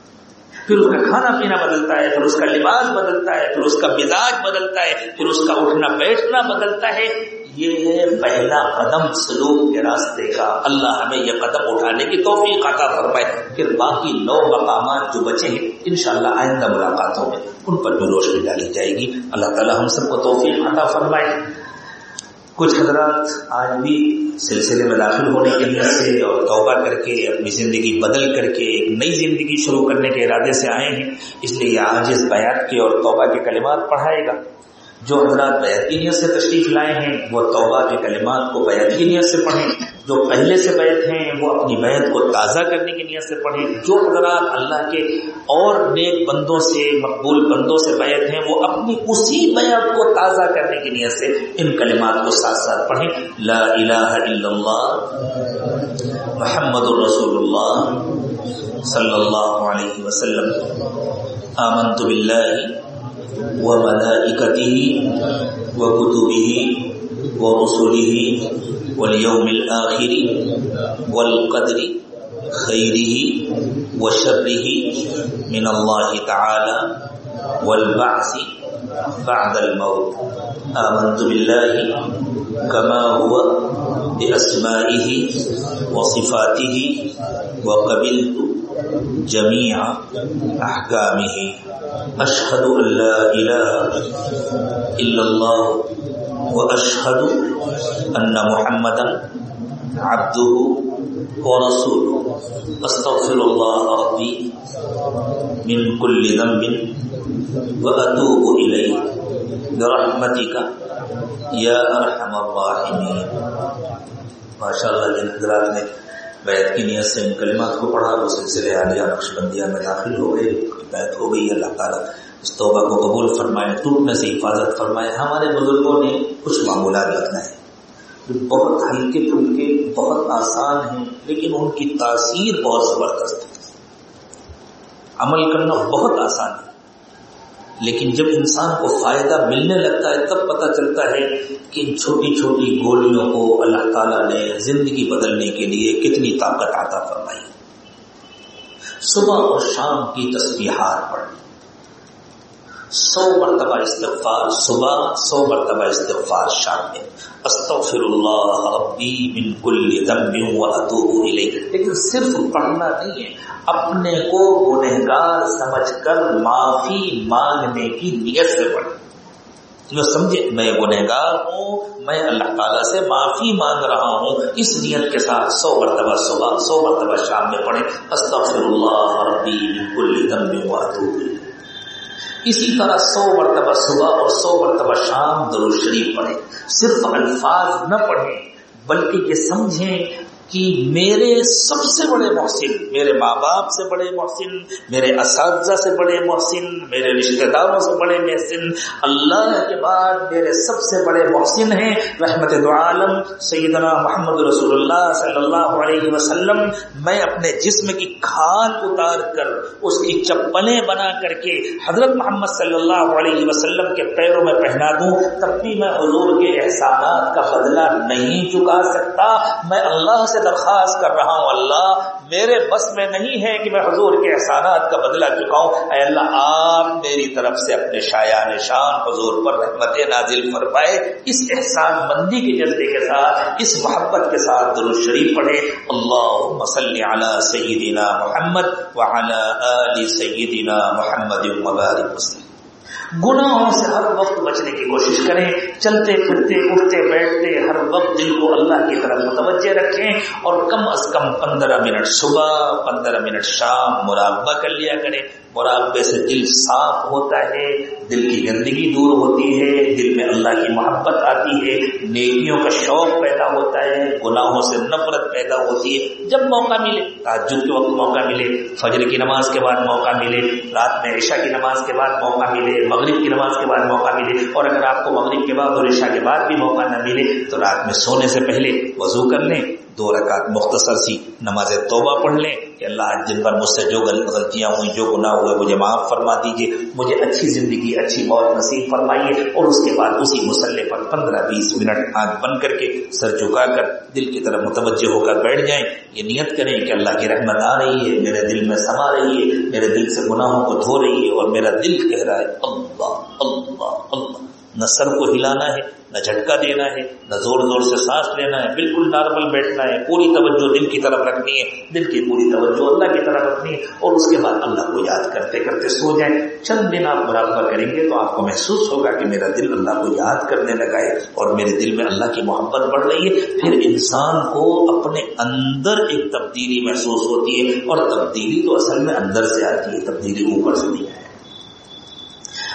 پھر اس کا کھانا پینا بدلتا ہے، پھر اس کا لباس بدلتا ہے، پھر اس کا مزاج بدلتا ہے، پھر اس کا اٹھنا بیٹھنا بدلتا ہے۔ یہ ہے پہلا قدم سلوک کے راستے کا۔ اللہ ہمیں یہ قدم اٹھانے کی توفیق عطا فرمائے۔ پھر باقی نو مقامات جو بچے ہیں، انشاءاللہ آئندہ ملاقاتوں میں ان پر بھی روشنی ڈالی جائے گی۔ اللہ تعالی ہم سب کو توفیق عطا فرمائے۔ کچھ حضرات آج بھی سلسلے میں داخل ہونے کی نیت سے اور توبہ کر کے، اپنی زندگی بدل کر کے، ایک نئی زندگی شروع کرنے کے ارادے سے آئے ہیں۔ اس لیے یہ آج اس بیات کے اور توبہ کے کلمات پڑھائے گا۔ جو حضرات بیت نیت سے تشریف لائے ہیں، وہ توبہ کے کلمات کو بیت کی نیت سے پڑھیں۔ جو پہلے سے بیت ہیں، وہ اپنی بیت کو تازہ کرنے کی نیت سے پڑھیں۔ جو حضرات اللہ کے اور نیک بندوں سے، مقبول بندوں سے بیت ہیں، وہ اپنی اسی بیت کو تازہ کرنے کی نیت سے ان کلمات کو ساتھ ساتھ پڑھیں۔ لا الہ الا اللہ، محمد الرسول اللہ صلی اللہ علیہ وسلم۔ آمنت باللہ وملائکته وكتبه ورسله واليوم الآخر والقدر خيره وشره من الله تعالى والبعث بعد الموت. آمنت بالله كما هو بأسمائه وصفاته وقبلت جميع أحكامه. أشهد أن لا إله إلا الله وأشهد أن محمدا عبده ورسوله. أستغفر الله ربي من كل ذنب وأتوب إليه. برحمتك يا أرحم الراحمين. ما شاء جن حضرات نے بیت کی نیت سے ان کلمات کو پڑھا، وہ سلسلے عالیہ نقش بندیہ میں داخل ہو گئے، بیت ہو گئی، اللہ تعالیٰ اس توبہ کو قبول فرمائے ٹوٹنے سے حفاظت فرمائے۔ ہمارے بزرگوں نے کچھ معمولات بتلائے جو بہت ہلکے پھلکے، بہت آسان ہیں، لیکن ان کی تاثیر بہت زبردست ہے۔ عمل کرنا بہت آسان ہے۔ لیکن جب انسان کو فائدہ ملنے لگتا ہے، تب پتہ چلتا ہے کہ ان چھوٹی چھوٹی گولیوں کو اللہ تعالیٰ نے زندگی بدلنے کے لیے کتنی طاقت آتا فرمائی۔ صبح اور شام کی تسبیحات پڑھنی سو مرتبہ استغفار، صبح سو مرتبہ استغفار شام میں استغفر اللہ ربی من کل ذنب و اتوب الیہ۔ لیکن صرف پڑھنا نہیں ہے، اپنے کو گنہگار سمجھ کر معافی مانگنے کی نیت سے پڑھ۔ جو سمجھے، میں گنہگار ہوں، میں اللہ تعالیٰ سے معافی مانگ رہا ہوں، اس نیت کے ساتھ سو مرتبہ صبح، سو مرتبہ شام میں پڑھے استغفر اللہ ربی کل دم اسی طرح سو مرتبہ صبح اور سو مرتبہ شام درو شریف پڑھے صرف الفاظ نہ پڑھیں، بلکہ یہ سمجھیں کہ میرے سب سے بڑے محسن، میرے ماں باپ سے بڑے محسن، میرے اساتذہ سے بڑے محسن، میرے رشتہ داروں سے بڑے محسن، اللہ کے بعد میرے سب سے بڑے محسن ہیں رحمت عالم، سیدنا محمد رسول اللہ صلی اللہ علیہ وسلم، میں اپنے جسم کی کھال اتار کر، اس کی چپلیں بنا کر کے حضرت محمد صلی اللہ علیہ وسلم کے پیروں میں پہنا دوں، تب بھی میں حضور کے احسانات کا بدلہ نہیں چکا سکتا، میں اللہ سے سے درخواست کر رہا ہوں، اللہ میرے بس میں نہیں ہے کہ میں حضور کے احسانات کا بدلہ چکاؤں۔ اے اللہ، آپ میری طرف سے اپنے شایا نشان حضور پر رحمت نازل فرمائے۔ اس احسان مندی کے جذبے کے ساتھ، اس محبت کے ساتھ درود شریف پڑھے اللہ مسلی علی سیدنا محمد وعلی آل سیدنا محمد مبارک وسلم۔ گناہوں سے ہر وقت بچنے کی کوشش کریں، چلتے پھرتے، اٹھتے بیٹھتے، ہر وقت دل کو اللہ کی طرف متوجہ رکھیں اور کم از کم پندرہ منٹ صبح، پندرہ منٹ شام مراقبہ کر لیا کریں۔ مراقبے سے دل صاف ہوتا ہے دل کی گندگی دور ہوتی ہے، دل میں اللہ کی محبت آتی ہے، نیکیوں کا شوق پیدا ہوتا ہے، گناہوں سے نفرت پیدا ہوتی ہے۔ جب موقع ملے تاجد کے وقت موقع ملے، فجر کی نماز کے بعد موقع ملے، رات میں عشاء کی نماز کے بعد موقع ملے، مغرب کی نماز کے بعد موقع ملے، اور اگر آپ کو مغرب کے بعد اور عشاء کے بعد بھی موقع نہ ملے، تو رات میں سونے سے پہلے وضو کر لیں۔ دو رکعت مختصر سی، نماز توبہ پڑھ لیں۔ کہ اللہ جن پر مجھ سے جو غلطیاں ہوئی جو گناہ ہوئے مجھے معاف فرما دیجیے مجھے اچھی زندگی، اچھی موت نصیب فرمائیے۔ اور اس کے بعد اسی مسلح پر پندرہ بیس منٹ آنکھ بن کر کے سر جھکا کر دل کی طرف متوجہ ہو کر بیٹھ جائیں۔ یہ نیت کریں کہ اللہ کی رحمت آ رہی ہے، میرے دل میں سما رہی ہے، میرے دل سے گناہوں کو دھو رہی ہے اور میرا دل کہہ رہا ہے، اللہ اللہ اللہ۔ نہ سر کو ہلانا ہے، نہ جھٹکا دینا ہے، نہ زور زور سے سانس لینا ہے۔ بالکل نارمل بیٹھنا ہے، پوری توجہ دل کی طرف رکھنی ہے۔ دل کی پوری توجہ اللہ کی طرف رکھنی ہے۔ اور اس کے بعد اللہ کو یاد کرتے کرتے سو جائیں۔ چند دن آپ مراقبہ کریں گے تو آپ کو محسوس ہوگا کہ میرا دل اللہ کو یاد کرنے لگا ہے۔ اور میرے دل میں اللہ کی محبت بڑھ رہی ہے۔ پھر انسان کو اپنے اندر ایک تبدیلی محسوس ہوتی ہے۔ اور تبدیلی تو اصل میں اندر سے آتی ہے، تبدیلی اوپر سے نہیں ہے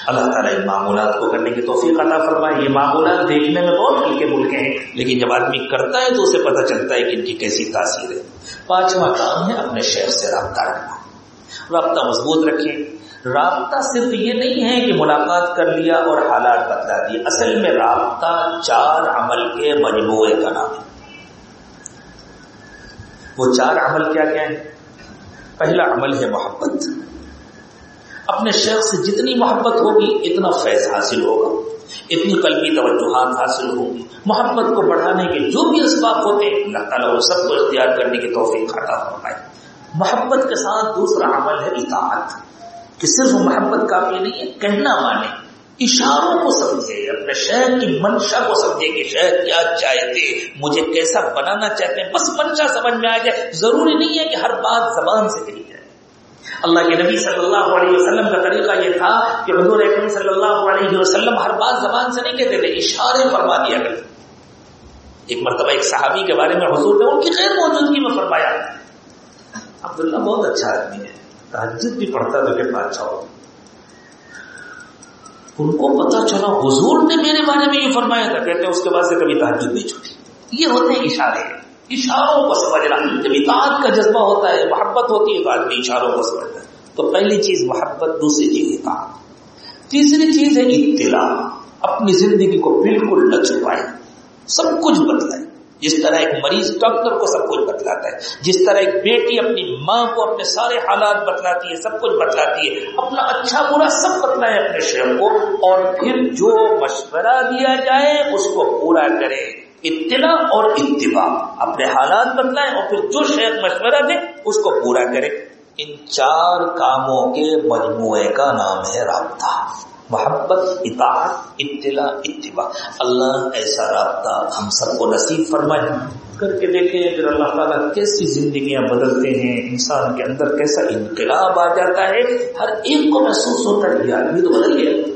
اللہ تعالیٰ ان معمولات کو کرنے کی توفیق عطا فرمائے۔ یہ معمولات دیکھنے میں بہت ہلکے ملکے ہیں، لیکن جب آدمی کرتا ہے تو اسے پتہ چلتا ہے کہ ان کی کیسی تاثیر ہے۔ پانچواں کام ہے اپنے شہر سے رابطہ رکھنا۔ رابطہ مضبوط رکھیں۔ رابطہ صرف یہ نہیں ہے کہ ملاقات کر لیا اور حالات بتلا دیے اصل میں رابطہ چار عمل کے مجموعے کا نام ہے۔ وہ چار عمل کیا کیا ہے پہلا عمل ہے محبت۔ اپنے شیخ سے جتنی محبت ہوگی، اتنا فیض حاصل ہوگا۔ اتنی قلبی توجہات حاصل ہوگی۔ محبت کو بڑھانے کے جو بھی اسباب ہوتے ہیں اللہ تعالیٰ وہ سب کو اختیار کرنے کی توفیق عطا فرمائے۔ محبت کے ساتھ دوسرا عمل ہے اطاعت، کہ صرف محبت کافی نہیں ہے، کہنا مانے۔ اشاروں کو سمجھے، اپنے شہر کی منشا کو سمجھے کہ شہر کیا چاہتے؟ مجھے کیسا بنانا چاہتے؟ ہیں بس منشا سمجھ میں آ جائے۔ ضروری نہیں ہے کہ ہر بات زبان سے کہی اللہ کے نبی صلی اللہ علیہ وسلم کا طریقہ یہ تھا کہ حضور اکرم صلی اللہ علیہ وسلم ہر بات زبان سے نہیں کہتے تھے، اشارے فرما دیا کرتے ایک مرتبہ ایک صحابی کے بارے میں حضور نے ان کی غیر موجودگی میں فرمایا۔ عبداللہ بہت اچھا آدمی ہے تحجد بھی پڑھتا تو کتنا اچھا ہو ان کو پتا چلا، حضور نے میرے بارے میں یہ فرمایا تھا، کہتے ہیں اس کے بعد سے کبھی تحجد نہیں چھوٹی یہ ہوتے ہیں اشارے۔ اشاروں کو سمجھنا جب اطاعت کا جذبہ ہوتا ہے، محبت ہوتی ہے تو آدمی اشاروں کو سمجھتا ہے۔ تو پہلی چیز محبت، دوسری چیز اطاعت۔ تیسری چیز ہے اطلاع۔ اپنی زندگی کو بالکل نہ چھپائے۔ سب کچھ بتلائے جس طرح ایک مریض ڈاکٹر کو سب کچھ بتلاتا ہے، جس طرح ایک بیٹی اپنی ماں کو اپنے سارے حالات بتلاتی ہے، سب کچھ بتلاتی ہے۔ اپنا اچھا برا سب بتلائے اپنے شہر کو اور پھر جو مشورہ دیا جائے، اس کو پورا کرے۔ اطلاع اور اتباع۔ اپنے حالات بدلائیں اور پھر جو شہر مشورہ دے، اس کو پورا کرے۔ ان چار کاموں کے مجموعے کا نام ہے رابطہ۔ محبت، اطاعت، اطلاع، اتباع۔ اللہ ایسا رابطہ ہم سب کو نصیب فرمائے۔ کر کے دیکھیں، پھر اللہ تعالیٰ کیسی زندگیاں بدلتے ہیں، انسان کے اندر کیسا انقلاب آ جاتا ہے۔ ہر ایک کو محسوس ہوتا ہے، یہ آدمی تو بدل گیا۔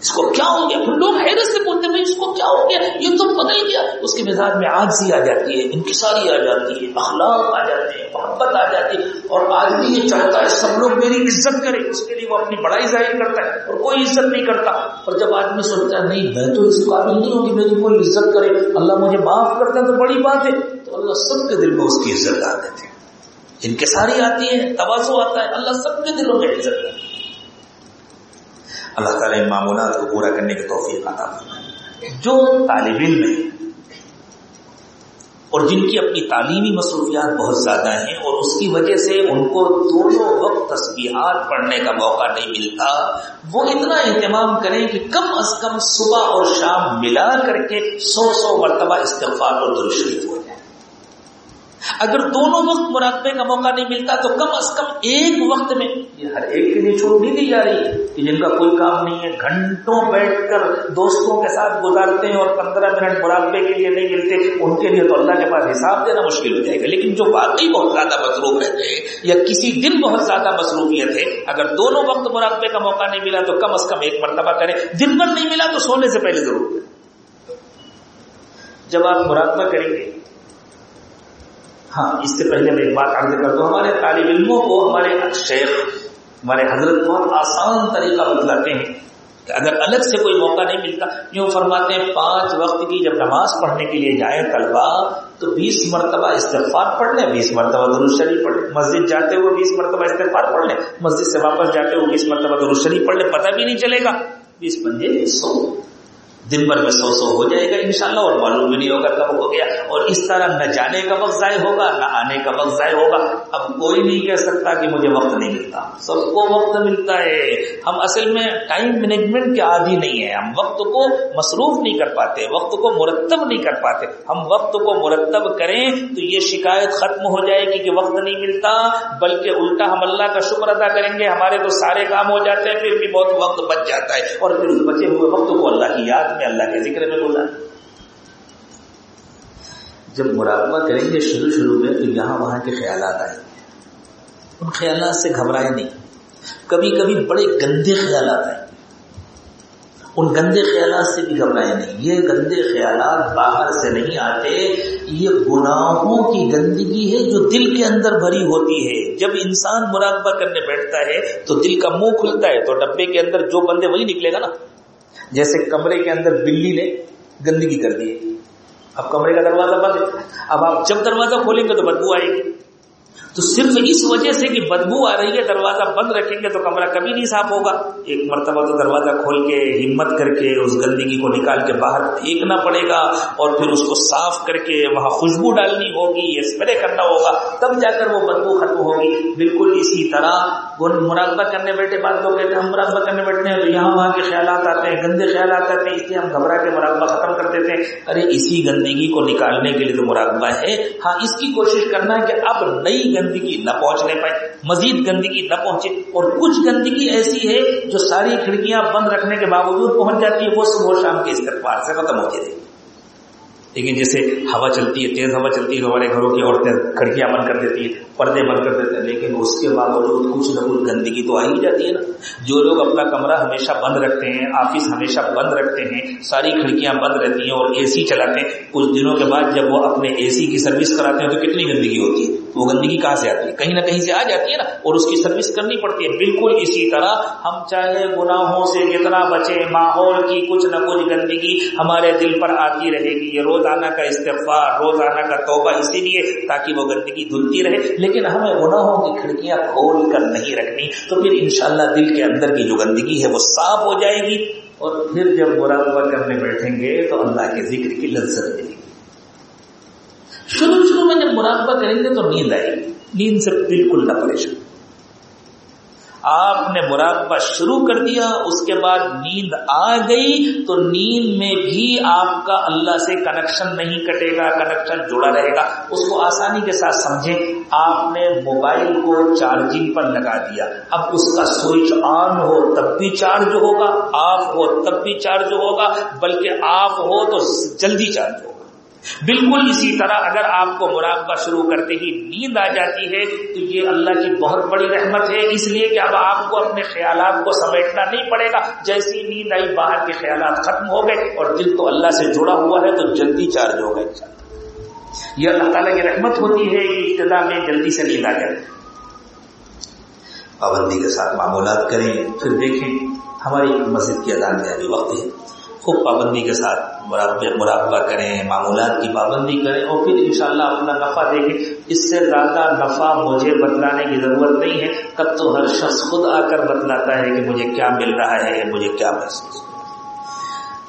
اس کو کیا ہو گیا لوگ حیرت سے بولتے ہیں اس کو کیا ہو گیا یہ تو بدل گیا۔ اس کے مزاج میں آجزی آ جاتی ہے، انکساری آ جاتی ہے، اخلاق آ جاتے ہیں، محبت آ جاتی ہے۔ اور آدمی یہ چاہتا ہے، سب لوگ میری عزت کرے اس کے لیے وہ اپنی بڑائی ظاہر کرتا ہے اور کوئی عزت نہیں کرتا۔ اور جب آدمی سوچتا ہے، نہیں، میں تو اس قابل نہیں ہوں کہ میری کوئی عزت کرے۔ اللہ مجھے معاف کرتا ہے تو بڑی بات ہے۔ تو اللہ سب کے دل میں اس کی عزت ڈال دیتے ہیں۔ انکساری آتی ہے توازو آتا ہے، اللہ سب کے دلوں میں عزت کرتا ہے۔ اللہ تعالیٰ ان معمولات کو پورا کرنے کی توفیق عطا فرمائے۔ جو طالب علم ہے اور جن کی اپنی تعلیمی مصروفیات بہت زیادہ ہیں اور اس کی وجہ سے ان کو دونوں وقت تسبیحات پڑھنے کا موقع نہیں ملتا، وہ اتنا اہتمام کریں کہ کم از کم صبح اور شام ملا کر کے سو سو مرتبہ استغفار اور درشریف ہو اگر دونوں وقت مراقبے کا موقع نہیں ملتا تو کم از کم ایک وقت میں یہ ہر ایک کے لیے چھوٹ نہیں دی جا رہی ہے کہ جن کا کوئی کام نہیں ہے، گھنٹوں بیٹھ کر دوستوں کے ساتھ گزارتے ہیں اور پندرہ منٹ مراقبے کے لیے نہیں ملتے، ان کے لیے تو اللہ کے پاس حساب دینا مشکل ہو جائے گا۔ لیکن جو باقی بہت زیادہ مصروف رہتے ہیں یا کسی دن بہت زیادہ مصروفیت ہے، اگر دونوں وقت مراقبے کا موقع نہیں ملا تو کم از کم ایک مرتبہ کریں دن بھر نہیں ملا تو سونے سے پہلے ضرور کریں جب آپ مراقبہ کریں گے ہاں اس سے پہلے میں ایک بات عرض کر دوں ہمارے طالب علموں کو، ہمارے شیخ، ہمارے حضرت بہت آسان طریقہ بتلاتے ہیں کہ اگر الگ سے کوئی موقع نہیں ملتا، یوں فرماتے ہیں، پانچ وقت کی جب نماز پڑھنے کے لیے جائیں طلبا تو بیس مرتبہ استغفار پڑھ لیں، بیس مرتبہ درست شریف پڑھ لیں۔ مسجد جاتے ہوئے بیس مرتبہ استغفار پڑھ لیں۔ مسجد سے واپس جاتے ہوئے بیس مرتبہ درست شریف پڑھ لیں، پتہ بھی نہیں چلے گا۔ بیس پنجے سو۔ دن بھر میں سو سو ہو جائے گا انشاءاللہ، اور معلوم بھی نہیں ہوگا کب ہو گیا۔ اور اس طرح نہ جانے کا وقت ضائع ہوگا، نہ آنے کا وقت ضائع ہوگا۔ اب کوئی نہیں کہہ سکتا کہ مجھے وقت نہیں ملتا۔ سب کو وقت ملتا ہے۔ ہم اصل میں ٹائم مینجمنٹ کے عادی نہیں ہے ہم وقت کو مصروف نہیں کر پاتے، وقت کو مرتب نہیں کر پاتے۔ ہم وقت کو مرتب کریں تو یہ شکایت ختم ہو جائے گی کہ وقت نہیں ملتا، بلکہ الٹا ہم اللہ کا شکر ادا کریں گے۔ ہمارے تو سارے کام ہو جاتے ہیں، پھر بھی بہت وقت بچ جاتا ہے۔ اور پھر اس بچے ہوئے وقت کو اللہ کی یاد میں اللہ کے ذکر میں بولا جب مراقبہ کریں گے شروع شروع میں، تو یہاں وہاں کے خیالات آئیں گے۔ ان خیالات سے گھبرائے نہیں۔ کبھی کبھی بڑے گندے خیالات آئیں گے۔ ان گندے خیالات سے بھی گھبرائے نہیں۔ یہ گندے خیالات باہر سے نہیں آتے۔ یہ گناہوں کی گندگی ہے جو دل کے اندر بھری ہوتی ہے۔ جب انسان مراقبہ کرنے بیٹھتا ہے، تو دل کا منہ کھلتا ہے۔ تو ڈبے کے اندر جو بندے وہی نکلے گا نا۔ جیسے کمرے کے اندر بلی نے گندگی کر دی اب کمرے کا دروازہ بند ہے۔ اب آپ جب دروازہ کھولیں گے تو بدبو آئے گی۔ تو صرف اس وجہ سے کہ بدبو آ رہی ہے، دروازہ بند رکھیں گے تو کمرہ کبھی نہیں صاف ہوگا۔ ایک مرتبہ تو دروازہ کھول کے ہمت کر کے اس گندگی کو نکال کے باہر پھینکنا پڑے گا اور پھر اس کو صاف کر کے وہاں خوشبو ڈالنی ہوگی اسپرے کرنا ہوگا، تب جا کر وہ بدبو ختم ہوگی۔ بالکل اسی طرح وہ مراقبہ کرنے بیٹھے بات لوگ کہتے ہیں ہم مراقبہ کرنے بیٹھتے ہیں تو یہاں وہاں کے خیالات آتے ہیں، گندے خیالات آتے ہیں، اس لیے ہم گھبرا کے مراقبہ ختم کر دیتے ہیں۔ ارے، اسی گندگی کو نکالنے کے لیے تو مراقبہ ہے۔ ہاں اس کی کوشش کرنا ہے کہ اب نئی گندگی نہ پہنچنے پائے، مزید گندگی نہ پہنچے۔ اور کچھ گندگی ایسی ہے جو ساری کھڑکیاں بند رکھنے کے باوجود پہنچ جاتی ہے، وہ صبح شام کے استقبال سے ختم ہوتی رہی لیکن جیسے ہوا چلتی ہے، تیز ہوا چلتی ہے ہمارے گھروں کی عورتیں کھڑکیاں بند کر دیتی ہے پردے بند کر دیتے ہیں، لیکن اس کے باوجود کچھ نہ کچھ گندگی تو آ ہی جاتی ہے نا۔ جو لوگ اپنا کمرہ ہمیشہ بند رکھتے ہیں، آفس ہمیشہ بند رکھتے ہیں، ساری کھڑکیاں بند رہتی ہیں اور اے سی چلاتے ہیں، کچھ دنوں کے بعد جب وہ اپنے اے سی کی سروس کراتے ہیں تو کتنی گندگی ہوتی ہے۔ وہ گندگی کہاں سے آتی ہے؟ کہیں نہ کہیں سے آ جاتی ہے نا، اور اس کی سروس کرنی پڑتی ہے۔ بالکل اسی طرح ہم چاہے گناہوں سے جتنا بچے ماحول کی کچھ نہ کچھ گندگی ہمارے دل پر آتی رہے گی۔ یہ روزانہ کا استفار روزانہ کا توبہ اسی لیے تاکہ وہ گندگی دھلتی رہے۔ لیکن ہمیں گناہوں کی کھڑکیاں کھول کر نہیں رکھنی۔ تو پھر انشاءاللہ دل کے اندر کی جو گندگی ہے وہ صاف ہو جائے گی۔ اور پھر جب مراقبہ کرنے بیٹھیں گے تو اللہ کے ذکر کی لذت ملے گی۔ شروع شروع میں جب مراقبہ کریں گے تو نیند آئے گی۔ نیند سے بالکل نہ پریشان۔ آپ نے مراقبہ شروع کر دیا، اس کے بعد نیند آ گئی، تو نیند میں بھی آپ کا اللہ سے کنیکشن نہیں کٹے گا کنیکشن جڑا رہے گا۔ اس کو آسانی کے ساتھ سمجھیں، آپ نے موبائل کو چارجنگ پر لگا دیا۔ اب اس کا سوئچ آن ہو تب بھی چارج ہوگا، آف ہو تب بھی چارج ہوگا، بلکہ آف ہو تو جلدی چارج ہوگا۔ بالکل اسی طرح اگر آپ کو مراقبہ شروع کرتے ہی نیند آ جاتی ہے، تو یہ اللہ کی بہت بڑی رحمت ہے۔ اس لیے کہ اب آپ کو اپنے خیالات کو سمیٹنا نہیں پڑے گا۔ جیسی نیند آئی، باہر کے خیالات ختم ہو گئے اور دل تو اللہ سے جڑا ہوا ہے، تو جلدی چارج ہو گئے۔ یہ اللہ تعالیٰ کی رحمت ہوتی ہے کہ ابتدا میں جلدی سے نیند آ جائے۔ پابندی کے ساتھ معمولات کریں، پھر دیکھیں ہماری مسجد کی اذان میں ابھی وقت ہے۔ خوب پابندی کے ساتھ مراقبہ کریں، معمولات کی پابندی کریں اور پھر انشاءاللہ اپنا نفع دیکھیں۔ اس سے زیادہ نفع مجھے بتلانے کی ضرورت نہیں ہے۔ تب تو ہر شخص خود آ کر بتلاتا ہے کہ مجھے کیا مل رہا ہے، مجھے کیا محسوس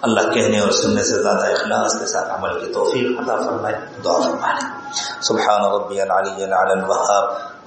اللہ کہنے اور سننے سے زیادہ اخلاص کے ساتھ عمل کی توفیق عطا فرمائے، دعا فرمائے۔ سبحان ربی العلی العلی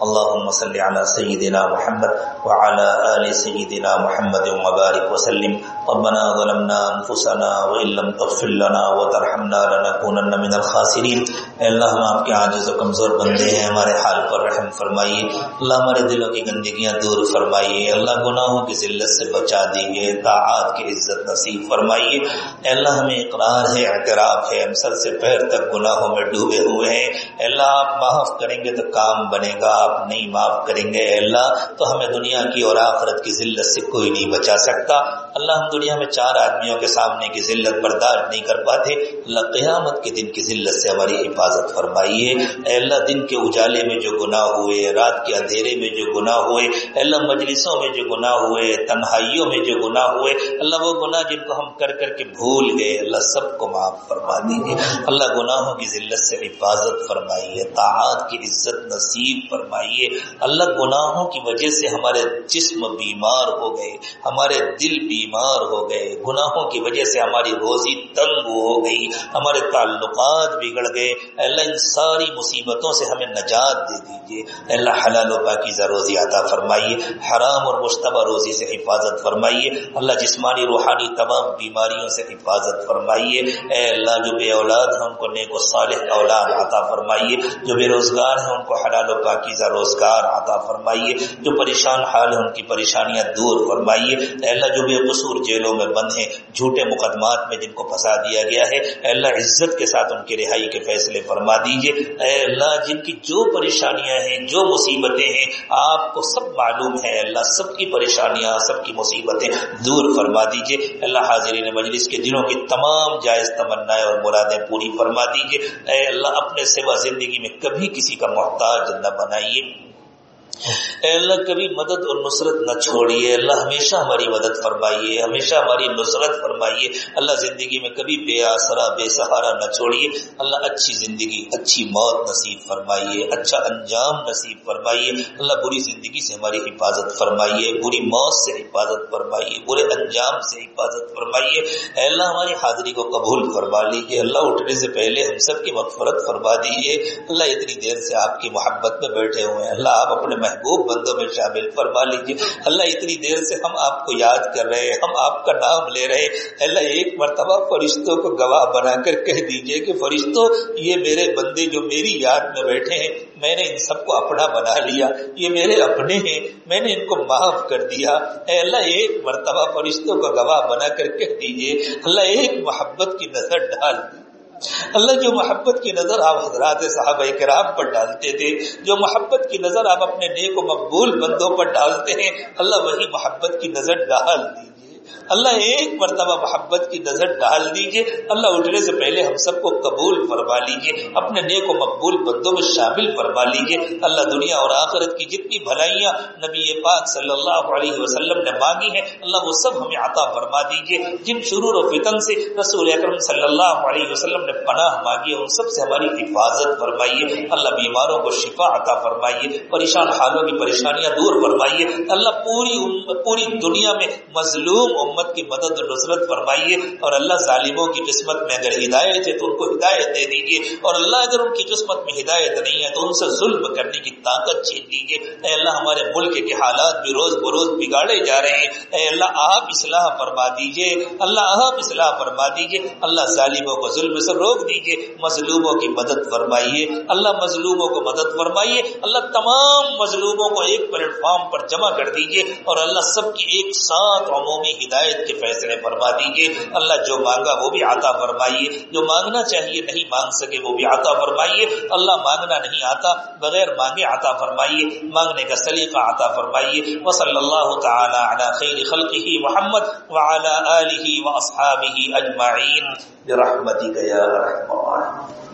اللهم صل على سيدنا محمد وعلى آل سيدنا محمد وبارك وسلم. ربنا ظلمنا انفسنا وان لم تغفر لنا وترحمنا لنكونن من الخاسرين. اے اللہ، ہم آپ کے عاجز و کمزور بندے ہیں، ہمارے حال پر رحم فرمائیے۔ اللہ، ہمارے دلوں کی گندگیاں دور فرمائیے۔ اللہ، گناہوں کی ذلت سے بچا دیجیے طاعات کی عزت نصیب فرمائیے۔ اے اللہ، ہمیں اقرار ہے، اعتراف ہے، ہم سر سے پیر تک گناہوں میں ڈوبے ہوئے ہیں۔ اے اللہ، آپ معاف کریں گے تو کام بنے گا، آپ نہیں معاف کریں گے اللہ، تو ہمیں دنیا کی اور آخرت کی ذلت سے کوئی نہیں بچا سکتا۔ اللہ ہم دنیا میں چار آدمیوں کے سامنے کی ذلت برداشت نہیں کر پاتے، اللہ قیامت کے دن کی ذلت سے ہماری حفاظت فرمائیے۔ اے اللہ، دن کے اجالے میں جو گناہ ہوئے، رات کے اندھیرے میں جو گناہ ہوئے، اے اللہ، مجلسوں میں جو گناہ ہوئے، تنہائیوں میں جو گناہ ہوئے، اللہ، وہ گناہ جن کو ہم کر کر کے بھول گئے، اللہ، سب کو معاف فرما دیجیے۔ اللہ، گناہوں کی ذلت سے حفاظت فرمائیے تعات کی عزت نصیب فرمائیے۔ اللہ، گناہوں کی وجہ سے ہمارے جسم بیمار ہو گئے، ہمارے دل بیمار بیمار ہو گئے۔ گناہوں کی وجہ سے ہماری روزی تنگ ہو گئی۔ ہمارے تعلقات بگڑ گئے۔ اللہ، ان ساری مصیبتوں سے ہمیں نجات دے دیجیے اللہ، حلال و باقیزہ روزی عطا فرمائیے۔ حرام اور مشتبہ روزی سے حفاظت فرمائیے۔ اللہ، جسمانی، روحانی تمام بیماریوں سے حفاظت فرمائیے۔ اے اللہ، جو بے اولاد ہیں، ان کو نیک و صالح اولاد عطا فرمائیے۔ جو بے روزگار ہیں، ان کو حلال و پاکیزہ روزگار عطا فرمائیے۔ جو پریشان حال ہیں، ان کی پریشانیاں دور فرمائیے۔ اے اللہ، جو بے قصور جیلوں میں بند ہیں جھوٹے مقدمات میں جن کو پھنسا دیا گیا ہے۔ اے اللہ، عزت کے ساتھ ان کی رہائی کے فیصلے فرما دیجیے اے اللہ، جن کی جو پریشانیاں ہیں، جو مصیبتیں ہیں، آپ کو سب معلوم ہے۔ اللہ، سب کی پریشانیاں، سب کی مصیبتیں دور فرما دیجیے اللہ، حاضرین مجلس کے دنوں کی تمام جائز تمنا اور مرادیں پوری فرما دیجیے اے اللہ، اپنے سوا زندگی میں کبھی کسی کا محتاج نہ بنائیے۔ اے اللہ کبھی مدد اور نصرت نہ چھوڑیے۔ اللہ ہمیشہ ہماری مدد فرمائیے، ہمیشہ ہماری نصرت فرمائیے۔ اللہ زندگی میں کبھی بے آسرا، بے سہارا نہ چھوڑیے۔ اللہ اچھی زندگی، اچھی موت نصیب فرمائیے اچھا انجام نصیب فرمائیے۔ اللہ بری زندگی سے ہماری حفاظت فرمائیے، بری موت سے حفاظت فرمائیے، برے انجام سے حفاظت فرمائیے۔ اے اللہ ہماری حاضری کو قبول فرما لیجیے اللہ اٹھنے سے پہلے ہم سب کی مغفرت فرما دیجیے اللہ اتنی دیر سے آپ کی محبت میں بیٹھے ہوئے ہیں۔ اللہ آپ اپنے محبوب بندوں میں شامل، فرما لیجیے اللہ اتنی دیر سے ہم آپ کو یاد کر رہے ہیں، ہم آپ کا نام لے رہے اللہ ایک مرتبہ فرشتوں کو گواہ بنا کر کہہ دیجیے کہ فرشتوں، یہ میرے بندے جو میری یاد میں بیٹھے ہیں، میں نے ان سب کو اپنا بنا لیا۔ یہ میرے اپنے ہیں، میں نے ان کو معاف کر دیا۔ اے اللہ، ایک مرتبہ فرشتوں کو گواہ بنا کر کہہ دیجیے اللہ ایک محبت کی نظر ڈال دی اللہ جو محبت کی نظر آپ حضرات صحابہ کرام پر ڈالتے تھے، جو محبت کی نظر آپ اپنے نیک و مقبول بندوں پر ڈالتے ہیں، اللہ وہی محبت کی نظر ڈال دیجیے اللہ ایک مرتبہ محبت کی نظر ڈال دیجیے اللہ اٹھنے سے پہلے ہم سب کو قبول فرما لیجیے، اپنے نیک و مقبول بندوں میں شامل فرما لیجیے۔ اللہ دنیا اور آخرت کی جتنی بھلائیاں نبی پاک صلی اللہ علیہ وسلم نے مانگی ہیں، اللہ وہ سب ہمیں عطا فرما دیجیے۔ جن شرور و فتن سے رسول اکرم صلی اللہ علیہ وسلم نے پناہ مانگی ان سب سے ہماری حفاظت فرمائیے۔ اللہ بیماروں کو شفا عطا فرمائیے، پریشان حالوں کی پریشانیاں دور فرمائیے۔ اللہ پوری پوری دنیا میں مظلوم امت کی مدد و نصرت فرمائیے اور اللہ ظالموں کی قسمت میں اگر ہدایت ہے تو ان کو ہدایت دے دیجیے اور اللہ اگر ان کی قسمت میں ہدایت نہیں ہے تو ان سے ظلم کرنے کی طاقت چھین لیجیے اے اللہ ہمارے ملک کے حالات بھی روز بروز بگاڑے جا رہے ہیں۔ اے اللہ آپ اصلاح فرما دیجیے اللہ آپ اصلاح فرما دیجیے اللہ ظالموں کو ظلم سے روک دیجیے مظلوموں کی مدد فرمائیے۔ اللہ مظلوموں کو مدد فرمائیے۔ اللہ تمام مظلوموں کو ایک پلیٹ فارم پر جمع کر دیجیے اور اللہ سب کی ایک ساتھ عمومی ہدایت کے فیصلے فرما دیجیے اللہ جو مانگا وہ بھی عطا فرمائیے۔ جو مانگنا چاہیے نہیں مانگ سکے وہ بھی عطا فرمائیے۔ اللہ مانگنا نہیں آتا بغیر مانگے عطا فرمائیے۔ مانگنے کا سلیقہ عطا فرمائیے۔ وصلی اللہ تعالی علی خیر خلقه محمد وعلى آله واصحابه اجمعین۔ برحمتك یا رحمہ